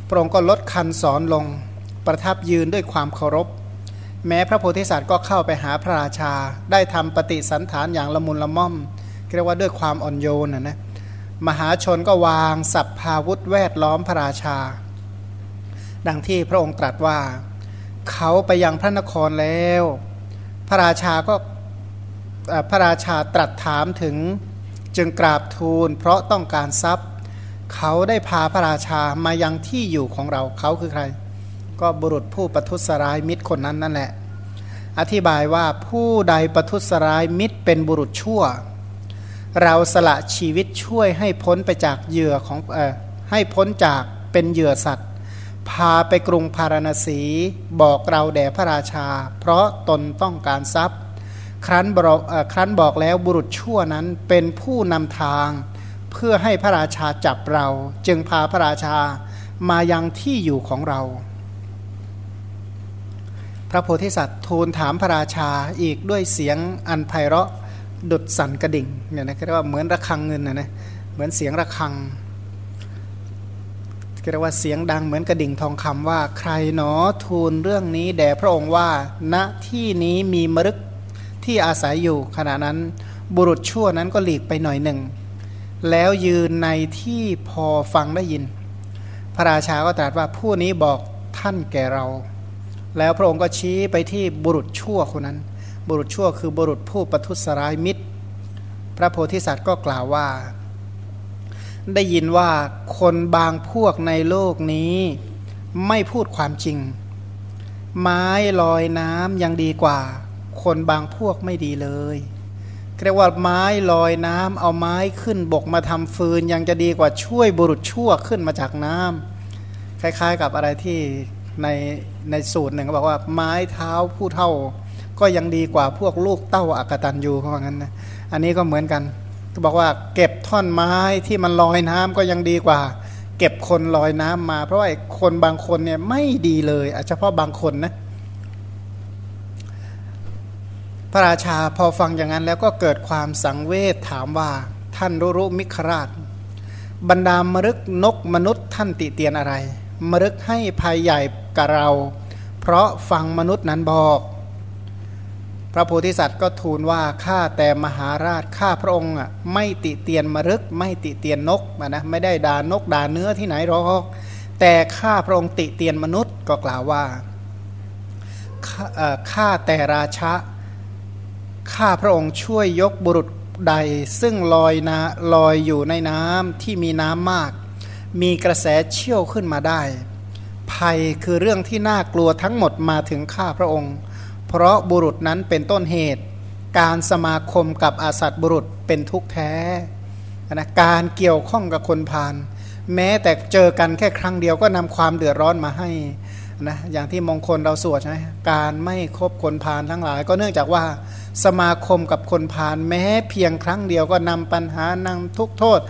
พระองค์ก็ลดคันสอนลงประทับยืนด้วยความเคารพ แม้พระโพธิสัตว์ก็เข้าไปหาพระราชา ได้ทำปฏิสันฐานอย่างละมุนละม่อมเรียกว่าด้วยความอ่อนโยนนะนะมหาชนก็วางสัพพาวุธแวดล้อมพระราชา ดังที่พระองค์ตรัสว่า เขาไปยังพระนครแล้ว พระราชาก็ พระราชาตรัสถามถึงจึงกราบทูล เพราะต้องการทรัพย์ เขาได้พาพระราชามายังที่อยู่ของเราเขาคือใคร ก็บุรุษผู้ประทุษร้ายมิตรคนนั้นนั่นแหละ อธิบายว่าผู้ใดประทุษร้ายมิตรเป็นบุรุษชั่ว เราสละชีวิตช่วยให้พ้นไปจากเหยื่อของออให้พ้นจากเป็นเหยื่อสัตว์ พาไปกรุงพาราณสีบอกเราแด่พระราชา เพราะตนต้องการทรัพย์ ครั้นบอกครั้นบอกแล้วบุรุษชั่วนั้นเป็นผู้นำทางเพื่อให้พระราชาจับเรา จึงพาพระราชามายังที่อยู่ของเรา พระโพธิสัตว์ทูลถามพระราชาอีกด้วยเสียงอันไพเราะดุดสั่นกระดิ่งเนี่ยนะเรียกว่าเหมือนระฆังเงินนะนะเหมือนเสียงระฆังเรียกว่าเสียงดังเหมือนกระดิ่งทองคำว่าใครหนอทูลเรื่องนี้แด่พระองค์ว่าณที่นี้มีมรึก ที่อาศัยอยู่ขณะนั้นบุรุษชั่วนั้นก็หลีกไปหน่อยหนึ่ง แล้วยืนในที่พอฟังได้ยิน พระราชาก็ตรัสว่าผู้นี้บอกท่านแก่เรา แล้วพระองค์ก็ชี้ไปที่บุรุษชั่วคนนั้น บุรุษชั่วคือบุรุษผู้ประทุษร้ายมิตร พระโพธิสัตว์ก็กล่าวว่า ได้ยินว่าคนบางพวกในโลกนี้ไม่พูดความจริง ไม้ลอยน้ำยังดีกว่า คนบางพวกไม่ดีเลยเรียกว่าไม้ลอยน้ำเอาไม้ขึ้นบกมาทำฟืน ยังจะดีกว่าช่วยบุรุษชั่วขึ้นมาจากน้ำคล้าย ๆ กับอะไรที่ในในสูตรหนึ่งเขาบอกว่าไม้เท้าผู้เท่า ก็ยังดีกว่าพวกลูกเต้าอากตันยูเขาบอกงั้นนะอันนี้ก็เหมือนกันก็บอกว่าเก็บท่อนไม้ที่มันลอยน้ำก็ยังดีกว่า เก็บคนลอยน้ำมา เพราะว่าคนบางคนเนี่ยไม่ดีเลยเฉพาะบางคนนะ พระราชาพอฟังอย่างนั้นแล้วก็เกิดความสังเวชถามว่าท่านรุรุมิคราช บรรดามรึกนกมนุษย์ท่านติเตียนอะไร มรึกให้ภัยใหญ่กับเรา เพราะฟังมนุษย์นั้นบอก พระโพธิสัตว์ก็ทูลว่าข้าแต่มหาราชข้าพระองค์อะไม่ติเตียนมรึกไม่ติเตียนนกนะไม่ได้ด่านกด่าเนื้อที่ไหนหรอกแต่ข้าพระองค์ติเตียนมนุษย์ก็กล่าวว่าข้าแต่ราชะ ข้าพระองค์ช่วยยกบุรุษใดซึ่งลอยนะลอยอยู่ในน้ำที่มีน้ำมาก มีกระแสเชี่ยวขึ้นมาได้ ภัยคือเรื่องที่น่ากลัวทั้งหมดมาถึงข้าพระองค์ เพราะบุรุษนั้นเป็นต้นเหตุ การสมาคมกับอาสัตบุรุษเป็นทุกข์แท้นะการเกี่ยวข้องกับคนพาลแม้แต่เจอกันแค่ครั้งเดียวก็นำความเดือดร้อนมาให้ นะอย่างที่มงคลเราสวดใช่ไหมการไม่คบคนพาลทั้งหลาย ก็เนื่องจากว่าสมาคมกับคนพาลแม้เพียงครั้งเดียวก็นำปัญหานำทุกโทษ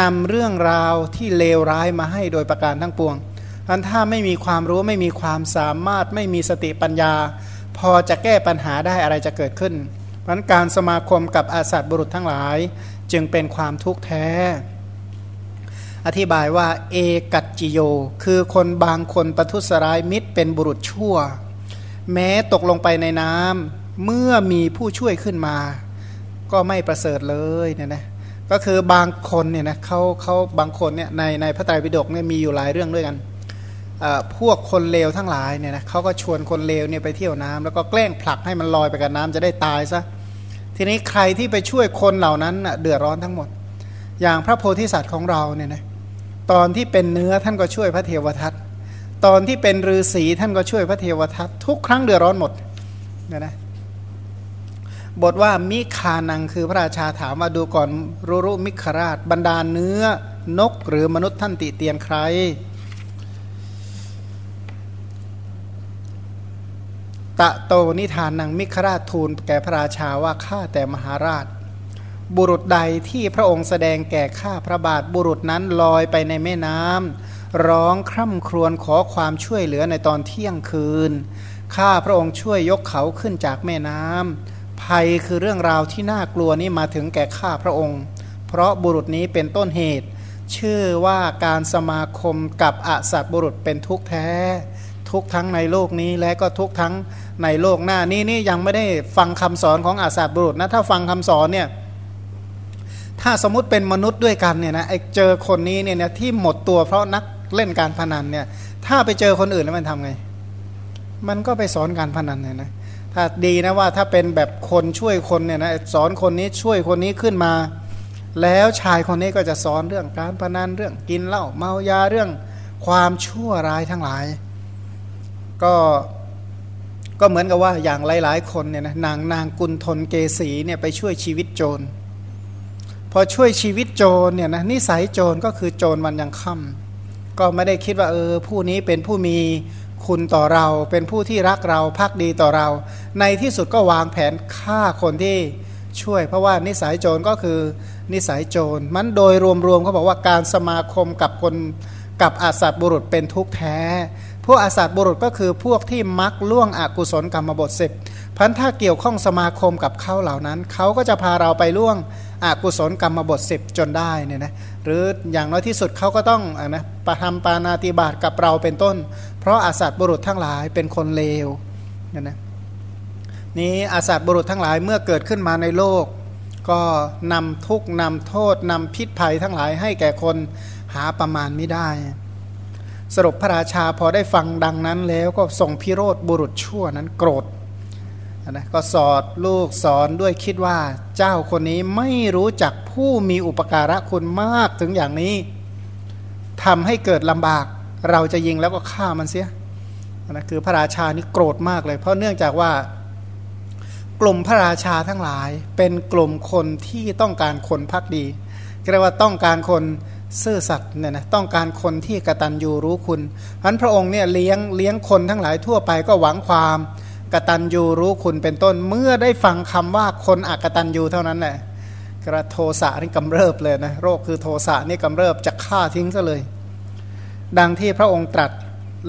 นำเรื่องราวที่เลวร้ายมาให้โดยประการทั้งปวงอันถ้าไม่มีความรู้ไม่มีความสามารถไม่มีสติปัญญา พอจะแก้ปัญหาได้อะไรจะเกิดขึ้นเพราะการสมาคมกับอาสัตบุรุษทั้งหลาย จึงเป็นความทุกข์แท้ อธิบายว่า เอกัจจิโย คือคนบางคนประทุษร้ายมิตรเป็นบุรุษชั่ว แม้ตกลงไปในน้ำเมื่อมีผู้ช่วยขึ้นมา ก็ไม่ประเสริฐเลยเนี่ยนะก็คือบางคนเนี่ยนะเขาเขาบางคนเนี่ยในในพระไตรปิฎกเนี่ยมีอยู่หลายเรื่องด้วยกันพวกคนเลวทั้งหลายเนี่ยนะเขาก็ชวนคนเลวเนี่ยไปเที่ยวน้ำแล้วก็แกล้งผลักให้มันลอยไปกับน้ำจะได้ตายซะทีนี้ใครที่ไปช่วยคนเหล่านั้นเดือดร้อนทั้งหมด อย่างพระโพธิสัตว์ของเราเนี่ยนะ ตอนที่เป็นเนื้อท่านก็ช่วยพระเทวทัตตอนที่เป็นฤาษีท่านก็ช่วยพระเทวทัตทุกครั้งเดือดร้อนหมดเนี่ยนะบทว่ามิคานังคือพระราชาถามมาดูก่อนรุรุมิคราช บรรดาเนื้อนกหรือมนุษย์ท่านติเตียนใคร ตะโตนิทานนางมิคราชทูลแก่พระราชาว่าข้าแต่มหาราช บุรุษใดที่พระองค์แสดงแก่ข้าพระบาทบุรุษนั้นลอยไปในแม่น้ำร้องคร่ำครวญขอความช่วยเหลือในตอนเที่ยงคืน ข้าพระองค์ช่วยยกเขาขึ้นจากแม่น้ำภัยคือเรื่องราวที่น่ากลัวนี้มาถึงแก่ข้าพระองค์ เพราะบุรุษนี้เป็นต้นเหตุ ชื่อว่าการสมาคมกับอสัตบุรุษเป็นทุกแท้ ทุกทั้งในโลกนี้และก็ทุกทั้งในโลกหน้านี้นี่ยังไม่ได้ฟังคำสอนของอาสัตบุรุษนะถ้าฟังคำสอนเนี่ย ถ้าสมมติเป็นมนุษย์ด้วยกันเนี่ยนะไอ้เจอคนนี้เนี่ยที่หมดตัวเพราะนักเล่นการพนันเนี่ยถ้าไปเจอคนอื่นแล้วมันทำไง มันก็ไปสอนการพนันเนี่ยนะถ้าดีนะว่าถ้าเป็นแบบคนช่วยคนเนี่ยนะสอนคนนี้ช่วยคนนี้ขึ้นมา แล้วชายคนนี้ก็จะสอนเรื่องการพนันเรื่องกินเหล้าเมายาเรื่องความชั่วร้ายทั้งหลาย ก็ก็เหมือนกับว่าอย่างหลาย ๆ คนเนี่ยนะนางนางกุลทนเกษีเนี่ยไปช่วยชีวิตโจร พอช่วยชีวิตโจรเนี่ยนะนิสัยโจรก็คือโจรวันยังค่ำก็ไม่ได้คิดว่าเออผู้นี้เป็นผู้มีคุณต่อเรา เป็นผู้ที่รักเราพักดีต่อเรา ในที่สุดก็วางแผนฆ่าคนที่ช่วย เพราะว่านิสัยโจรก็คือนิสัยโจรมันโดยรวมๆเขาบอกว่าการสมาคมกับคนกับอาสัตบุรุษเป็นทุกแท้ พวกอาสัตบุรุษก็คือพวกที่มักล่วงอกุศลกรรมบทสิบพันถ้าเกี่ยวข้องสมาคมกับเขาเหล่านั้น เขาก็จะพาเราไปล่วง อกุศลกรรมบทสิบจนได้เนี่ยนะหรืออย่างน้อยที่สุดเขาก็ต้องอนะประทำปานาติบาตกับเราเป็นต้น เพราะอาสัตบุรุษทั้งหลายเป็นคนเลวเนี่ยนะนี้อาสัตบุรุษทั้งหลายเมื่อเกิดขึ้นมาในโลก ก็นำทุกนำโทษนำพิษภัยทั้งหลายให้แก่คนหาประมาณไม่ได้ สรุปพระราชาพอได้ฟังดังนั้นแล้วก็ส่งพิโรธบุรุษชั่วนั้นโกรธ นะก็สอดลูกสอนด้วยคิดว่าเจ้าคนนี้ไม่รู้จักผู้มีอุปการะคุณมากถึงอย่างนี้ทำให้เกิดลำบาก เราจะยิงแล้วก็ฆ่ามันเสียนะคือพระราชานี่โกรธมากเลย เพราะเนื่องจากว่ากลุ่มพระราชาทั้งหลายเป็นกลุ่มคนที่ต้องการคนพักดีเรียกว่าต้องการคนซื่อสัตย์เนี่ยนะต้องการคนที่กระตันยูรู้คุณพันพระองค์เนี่ยเลี้ยงเลี้ยงคนทั้งหลายทั่วไปก็หวังความ กตัญญูรู้คุณเป็นต้นเมื่อได้ฟังคำว่าคนอกตัญญูเท่านั้นแหละกระโทสะนี่กำเริบเลยนะโรคคือโทสะนี่กำเริบจะฆ่าทิ้งซะเลย ดังที่พระองค์ตรัส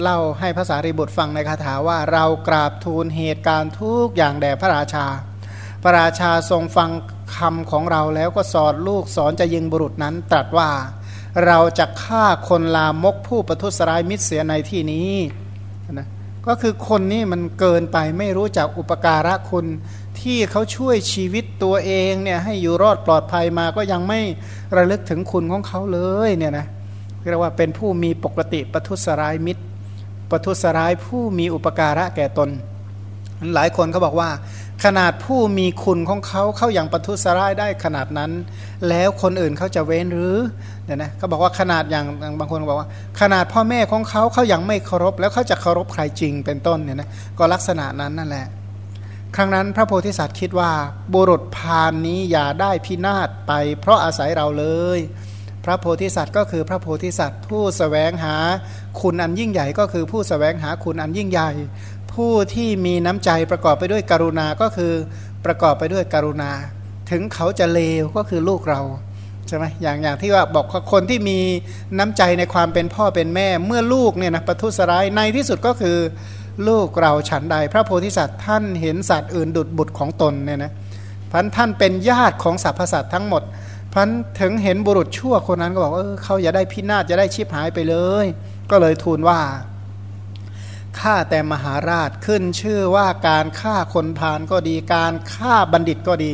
เล่าให้ภาษาริบุตรฟังในคาถาว่าเรากราบทูลเหตุการณ์ทุกอย่างแด่พระราชา พระราชาทรงฟังคำของเราแล้วก็สอนลูกสอนจะยิงบุรุษนั้น ตรัสว่าเราจะฆ่าคนลามกผู้ประทุษร้ายมิตรเสียในที่นี้นะ ก็คือคนนี่มันเกินไปไม่รู้จักอุปการะคุณที่เขาช่วยชีวิตตัวเองเนี่ยให้อยู่รอดปลอดภัยมาก็ยังไม่ระลึกถึงคุณของเขาเลยเนี่ยนะเรียกว่าเป็นผู้มีปกติปทุสร้ายมิตรปทุสร้ายผู้มีอุปการะแก่ตน หลายคนเขาบอกว่า ขนาดผู้มีคุณของเขาเขาอย่างปัทุสร้ายได้ขนาดนั้น แล้วคนอื่นเขาจะเว้นหรือเนี่ยนะเขาบอกว่าขนาดอย่างบางคนบอกว่า ขนาดพ่อแม่ของเขาเขายังไม่เคารพ แล้วเขาจะเคารพใครจริงเป็นต้นเนี่ยนะก็ลักษณะนั้นนั่นแหละ ครั้งนั้นพระโพธิสัตว์คิดว่าบุรุษพานนี้อย่าได้พินาศไป เพราะอาศัยเราเลย พระโพธิสัตว์ก็คือพระโพธิสัตว์ ผู้สแสวงหาคุณอันยิ่งใหญ่ก็คือผู้สแสวงหาคุณอันยิ่งใหญ่ ผู้ที่มีน้ำใจประกอบไปด้วยกรุณาก็คือประกอบไปด้วยกรุณา ถึงเขาจะเลวก็คือลูกเราใช่ไหมอย่างอย่างที่ว่าบอกคนที่มีน้ำใจในความเป็นพ่อเป็นแม่ เมื่อลูกเนี่ยนะประทุษร้ายในที่สุดก็คือลูกเราฉันใด พระโพธิสัตว์ท่านเห็นสัตว์อื่นดุดบุตรของตนเนี่ยนะพันท่านเป็นญาติของสรรพสัตว์ทั้งหมดพันถึงเห็นบุรุษชั่วคนนั้นก็บอกเออเขาอย่าได้พินาศจะได้ชิบหายไปเลย ก็เลยทูลว่า ฆ่าแต่มหาราชขึ้นชื่อว่าการฆ่าคนพาลก็ดี การฆ่าบัณฑิตก็ดี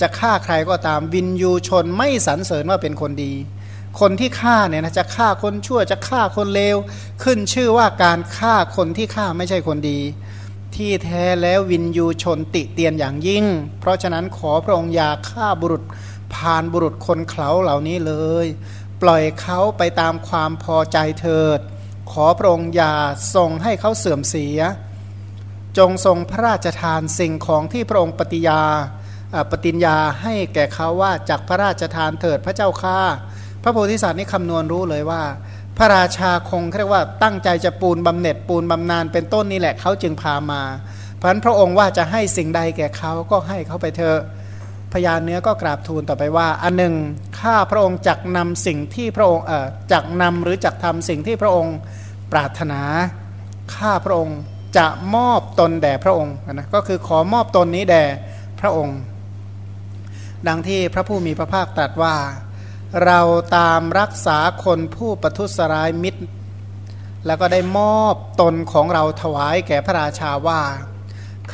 จะฆ่าใครก็ตามวินยูชนไม่สรรเสริญว่าเป็นคนดี คนที่ฆ่าเนี่ยนะจะฆ่าคนชั่วจะฆ่าคนเลวขึ้นชื่อว่าการฆ่าคนที่ฆ่าไม่ใช่คนดี ที่แท้แล้ววินยูชนติเตียนอย่างยิ่ง เพราะฉะนั้นขอพระองค์อย่าฆ่าบุรุษผ่านบุรุษคนเขาเหล่านี้เลย ปล่อยเขาไปตามความพอใจเถิด ขอพระองค์อย่าทรงให้เขาเสื่อมเสีย จงทรงพระราชทานสิ่งของที่พระองค์ปฏิญาปฏิญญาให้แก่เขาว่าจากพระราชทานเถิดพระเจ้าข้าพระโพธิสัตว์นี่คำนวณรู้เลยว่า พระราชาคงเรียกว่าตั้งใจจะปูนบำเหน็จปูนบำนาญเป็นต้นนี่แหละเขาจึงพามาเพราะนั้นพระองค์ว่าจะให้สิ่งใดแก่เขาก็ให้เขาไปเถอะพญาเนื้อก็กราบทูลต่อไปว่า อันหนึ่ง ข้าพระองค์จักนำสิ่งที่พระองค์เอ่อจักนำหรือจักทำสิ่งที่พระองค์ปรารถนาข้าพระองค์จะมอบตนแด่พระองค์นะก็คือขอมอบตนนี้แด่พระองค์ ดังที่พระผู้มีพระภาคตรัสว่า เราตามรักษาคนผู้ประทุษร้ายมิตร แล้วก็ได้มอบตนของเราถวายแก่พระราชาว่า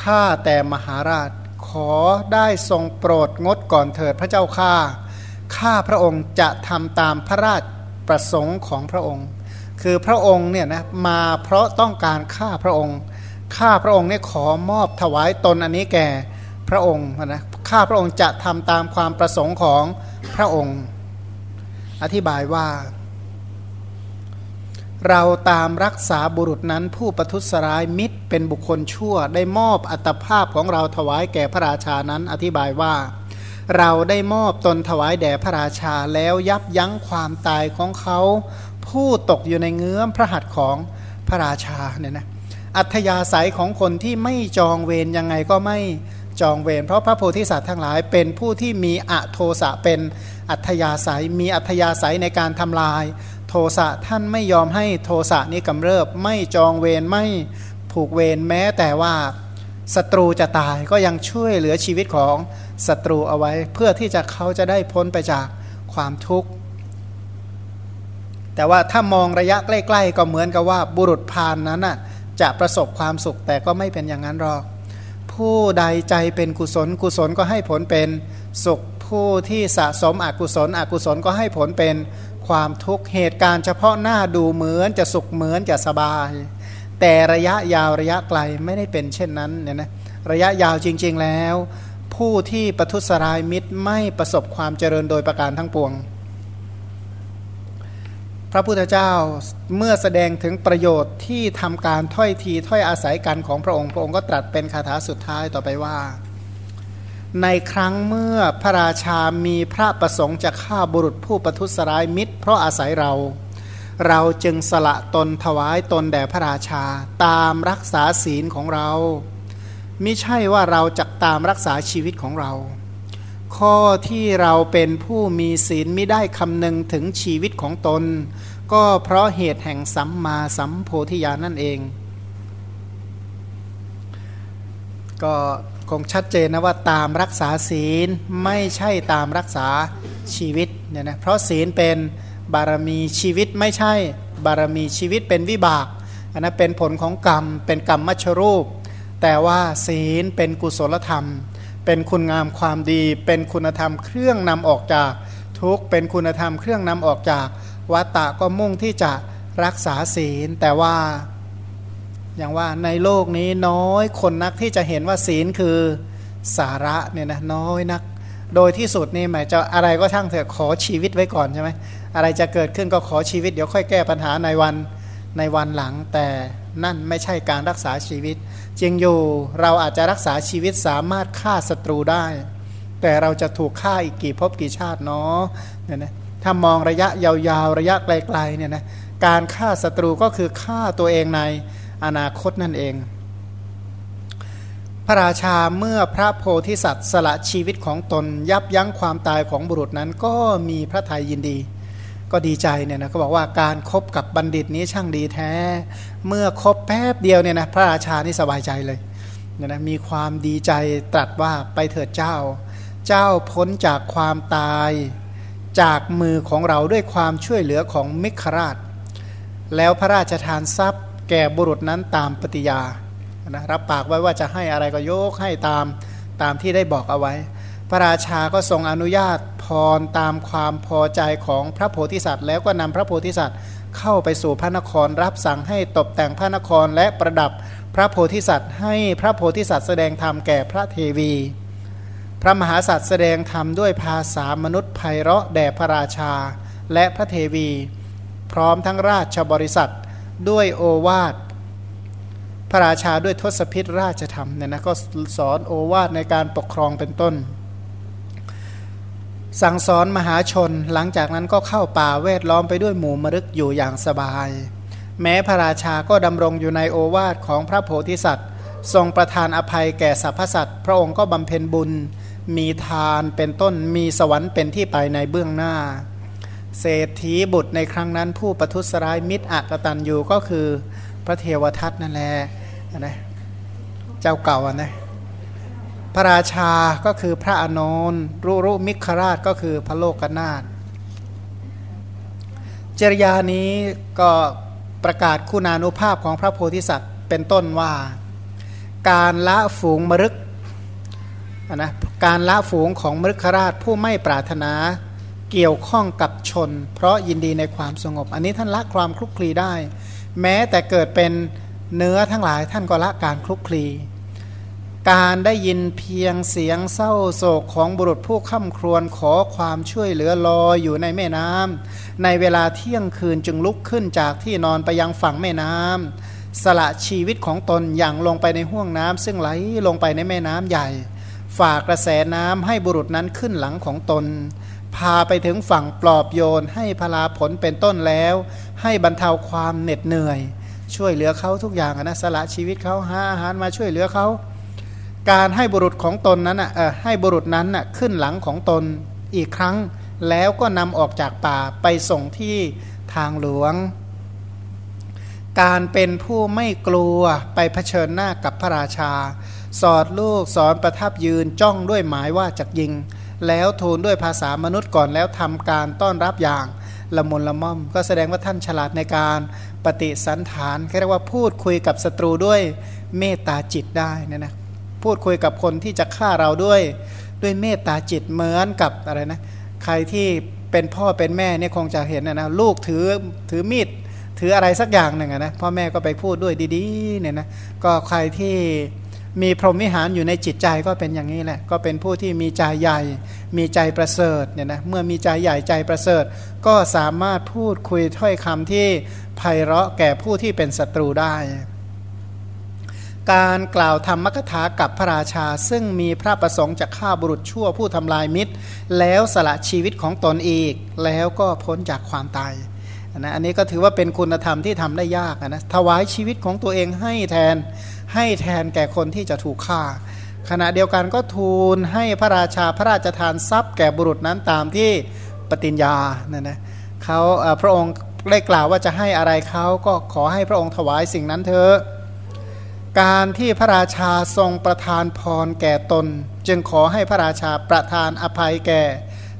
ข้าแต่มหาราชขอได้ทรงโปรดงดก่อนเถิดพระเจ้าข้า ข้าพระองค์จะทำตามพระราชประสงค์ของพระองค์ คือพระองค์เนี่ยนะมาเพราะต้องการข้าพระองค์ข้าพระองค์เนี่ยขอมอบถวายตนอันนี้แก่พระองค์นะข้าพระองค์จะทำตามความประสงค์ของพระองค์ อธิบายว่า เราตามรักษาบุรุษนั้นผู้ประทุษร้ายมิตรเป็นบุคคลชั่ว ได้มอบอัตภาพของเราถวายแก่พระราชานั้น อธิบายว่า เราได้มอบตนถวายแด่พระราชาแล้วยับยั้งความตายของเขา ผู้ตกอยู่ในเงื้อมพระหัตถ์ของพระราชาเนี่ยนะอัธยาศัยของคนที่ไม่จองเวรยังไงก็ไม่จองเวรเพราะพระโพธิสัตว์ทั้งหลาย เป็นผู้ที่มีอโทสะเป็นอัธยาศัย มีอัธยาศัยในการทำลาย โทสะท่านไม่ยอมให้โทสะนี้กำเริบ ไม่จองเวรไม่ผูกเวรแม้แต่ว่าศัตรูจะตายก็ยังช่วยเหลือชีวิตของ ศัตรูเอาไว้ เพื่อที่จะเขาจะได้พ้นไปจากความทุกข์ แต่ว่าถ้ามองระยะใกล้ ๆ ก็เหมือนกับว่าบุรุษพานนั้นน่ะจะประสบความสุขแต่ก็ไม่เป็นอย่างนั้นหรอก ผู้ใดใจเป็นกุศลกุศลก็ให้ผลเป็นสุขผู้ที่สะสมอกุศล อกุศลก็ให้ผลเป็นความทุกข์เหตุการณ์เฉพาะหน้าดูเหมือนจะสุขเหมือนจะสบาย แต่ระยะยาวระยะไกลไม่ได้เป็นเช่นนั้นเนี่ยนะระยะยาวจริง ๆแล้ว ผู้ที่ประทุษร้ายมิตรไม่ประสบความเจริญโดยประการทั้งปวง พระพุทธเจ้าเมื่อแสดงถึงประโยชน์ที่ทำการถ้อยทีถ้อยอาศัยกันของพระองค์พระองค์ก็ตรัสเป็นคาถาสุดท้ายต่อไปว่า ในครั้งเมื่อพระราชามีพระประสงค์จะฆ่าบุรุษผู้ประทุษร้ายมิตร เพราะอาศัยเราเราจึงสละตนถวายตนแด่พระราชาตามรักษาศีลของเรา มิใช่ว่าเราจะตามรักษาชีวิตของเรา ข้อที่เราเป็นผู้มีศีลไม่ได้คำนึงถึงชีวิตของตน ก็เพราะเหตุแห่งสัมมาสัมโพธิญาณนั่นเอง ก็คงชัดเจนนะว่าตามรักษาศีลไม่ใช่ตามรักษาชีวิตเนี่ยนะเพราะศีลเป็นบารมีชีวิตไม่ใช่บารมีชีวิตเป็นวิบากอันนั้นเป็นผลของกรรมเป็นกรรมมัชรูป แต่ว่าศีลเป็นกุศลธรรม เป็นคุณงามความดี เป็นคุณธรรมเครื่องนำออกจากทุกเป็นคุณธรรมเครื่องนำออกจากวัตตะก็มุ่งที่จะรักษาศีล แต่ว่าอย่างว่าในโลกนี้น้อยคนนักที่จะเห็นว่าศีลคือสาระเนี่ยนะน้อยนัก โดยที่สุดนี่หมายจะอะไรก็ช่างเถอะขอชีวิตไว้ก่อนใช่ไหมอะไรจะเกิดขึ้นก็ขอชีวิตเดี๋ยวค่อยแก้ปัญหาในวันในวันหลังแต่ นั่นไม่ใช่การรักษาชีวิตจริงอยู่เราอาจจะรักษาชีวิตสามารถฆ่าศัตรูได้ แต่เราจะถูกฆ่าอีกกี่ภพกี่ชาติเนาะเนี่ยนะถ้ามองระยะยาวๆ ระยะไกลๆเนี่ยนะการฆ่าศัตรูก็คือฆ่าตัวเองในอนาคตนั่นเอง พระราชาเมื่อพระโพธิสัตว์สละชีวิตของตนยับยั้งความตายของบุรุษนั้นก็มีพระทัยยินดี ก็ดีใจเนี่ยนะก็บอกว่าการครบกับบัณฑิตนี้ช่างดีแท้ เมื่อครบแป๊บเดียวเนี่ยนะพระราชานี่สบายใจเลยเนี่ยนะมีความดีใจตรัสว่าไปเถิดเจ้า เจ้าพ้นจากความตายจากมือของเราด้วยความช่วยเหลือของมิคราช แล้วพระราชทานทรัพย์แก่บุรุษนั้นตามปฏิยานะรับปากไว้ว่าจะให้อะไรก็ยกให้ตามตามที่ได้บอกเอาไว้ พระราชาก็ทรงอนุญาตพรตามความพอใจของพระโพธิสัตว์ แล้วก็นำพระโพธิสัตว์เข้าไปสู่พระนครรับสั่งให้ตกแต่งพระนครและประดับพระโพธิสัตว์ ให้พระโพธิสัตว์แสดงธรรมแก่พระเทวี พระมหาสัตว์แสดงธรรมด้วยภาษามนุษย์ไพเราะแด่พระราชาและพระเทวี พร้อมทั้งราชบริษัทด้วยโอวาทพระราชาด้วยทศพิธราชธรรมเนี่ยนะก็สอนโอวาทในการปกครองเป็นต้น สั่งสอนมหาชนหลังจากนั้นก็เข้าป่าเวทล้อมไปด้วยหมู่มรึกอยู่อย่างสบาย แม้พระราชาก็ดำรงอยู่ในโอวาทของพระโพธิสัตว์ ทรงประทานอภัยแก่สรรพสัตว์ พระองค์ก็บำเพ็ญบุญ มีทานเป็นต้นมีสวรรค์เป็นที่ไปในเบื้องหน้า เศรษฐีบุตรในครั้งนั้นผู้ประทุษร้ายมิตรอักตันอยู่ก็คือพระเทวทัตนั่นแหละนะเจ้าเก่านะ ระราชาก็คือพระอนนท์รุรุมิคราชก็คือพระโลกนาถจริยานี้ก็ประกาศคุณานุภาพของพระโพธิสัตว์เป็นต้นว่า การละฝูงมรึกนะการละฝูงของมรึกราชผู้ไม่ปรารถนาเกี่ยวข้องกับชน เพราะยินดีในความสงบ อันนี้ท่านละความคลุกคลีได้ แม้แต่เกิดเป็นเนื้อทั้งหลายท่านก็ละการคลุกคลี การได้ยินเพียงเสียงเศร้าโศกของบุรุษผู้ข้าครวญขอความช่วยเหลือลอยอยู่ในแม่น้ำในเวลาเที่ยงคืนจึงลุกขึ้นจากที่นอนไปยังฝั่งแม่น้ำสละชีวิตของตนอย่างลงไปในห้วงน้ำซึ่งไหลลงไปในแม่น้ำใหญ่ ฝากกระแสน้ำให้บุรุษนั้นขึ้นหลังของตน พาไปถึงฝั่งปลอบโยนให้พลาผลเป็นต้นแล้ว ให้บรรเทาความเหน็ดเหนื่อย ช่วยเหลือเขาทุกอย่างนะสละชีวิตเขาหาอาหารมาช่วยเหลือเขา การให้บุรุษของตนนั้นอะให้บุรุษนั้นอะขึ้นหลังของตนอีกครั้ง แล้วก็นำออกจากป่าไปส่งที่ทางหลวง การเป็นผู้ไม่กลัวไปเผชิญหน้ากับพระราชา สอดลูกสอนประทับยืนจ้องด้วยหมายว่าจะยิง แล้วทูลด้วยภาษามนุษย์ก่อนแล้วทำการต้อนรับอย่างละมุนละม่อม ก็แสดงว่าท่านฉลาดในการปฏิสันฐานเรียกว่าพูดคุยกับศัตรูด้วยเมตตาจิตได้นะนะ พูดคุยกับคนที่จะฆ่าเราด้วยด้วยเมตตาจิตเหมือนกับอะไรนะใครที่เป็นพ่อเป็นแม่เนี่ยคงจะเห็นนะนะลูกถือถือมีดถืออะไรสักอย่างหนึ่งนะพ่อแม่ก็ไปพูดด้วยดีๆเนี่ยนะก็ใครที่มีพรหมวิหารอยู่ในจิตใจก็เป็นอย่างนี้แหละก็เป็นผู้ที่มีใจใหญ่ มีใจประเสริฐเนี่ยนะเมื่อมีใจใหญ่ใจประเสริฐ ก็สามารถพูดคุยถ้อยคำที่ไพเราะแก่ผู้ที่เป็นศัตรูได้ การกล่าวธรรมกถากับพระราชา ซึ่งมีพระประสงค์จะฆ่าบุรุษชั่วผู้ทำลายมิตร แล้วสละชีวิตของตนอีก แล้วก็พ้นจากความตายนะอันนี้ก็ถือว่าเป็นคุณธรรมที่ทำได้ยากนะถวายชีวิตของตัวเองให้แทนให้แทนแก่คนที่จะถูกฆ่า ขณะเดียวกันก็ทูลให้พระราชาพระราชทานทรัพย์แก่บุรุษนั้นตามที่ปฏิญญาเนี่ยนะเขาพระองค์ได้กล่าวว่าจะให้อะไรเขาก็ขอให้พระองค์ถวายสิ่งนั้นเถอะ การที่พระราชาทรงประทานพรแก่ตน จึงขอให้พระราชาประทานอภัยแก่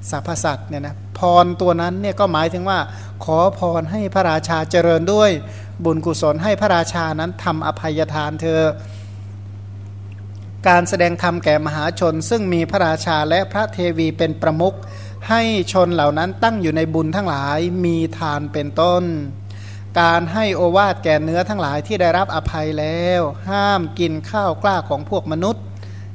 สรรพสัตว์เนี่ยนะพรตัวนั้นเนี่ยก็หมายถึงว่า ขอพรให้พระราชาเจริญด้วยบุญกุศลให้พระราชานั้นทำอภัยทานเธอ การแสดงธรรมแก่มหาชน ซึ่งมีพระราชาและพระเทวีเป็นประมุขให้ชนเหล่านั้นตั้งอยู่ในบุญทั้งหลายมีทานเป็นต้น การให้โอวาทแก่เนื้อทั้งหลายที่ได้รับอภัยแล้ว ห้ามกินข้าวกล้าของพวกมนุษย์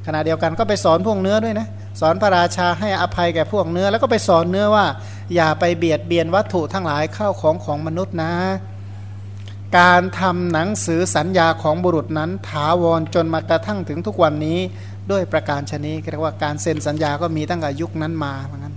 ขณะเดียวกันก็ไปสอนพวกเนื้อด้วยนะสอนพระราชาให้อภัยแก่พวกเนื้อ แล้วก็ไปสอนเนื้อว่า อย่าไปเบียดเบียนวัตถุทั้งหลายข้าวของของมนุษย์นะ การทำหนังสือสัญญาของบุรุษนั้นถาวรจนมากระทั่งถึงทุกวันนี้ด้วยประการชนีเรียกว่าการเซ็นสัญญาก็มีตั้งแต่ยุคนั้นมาเหมือนกัน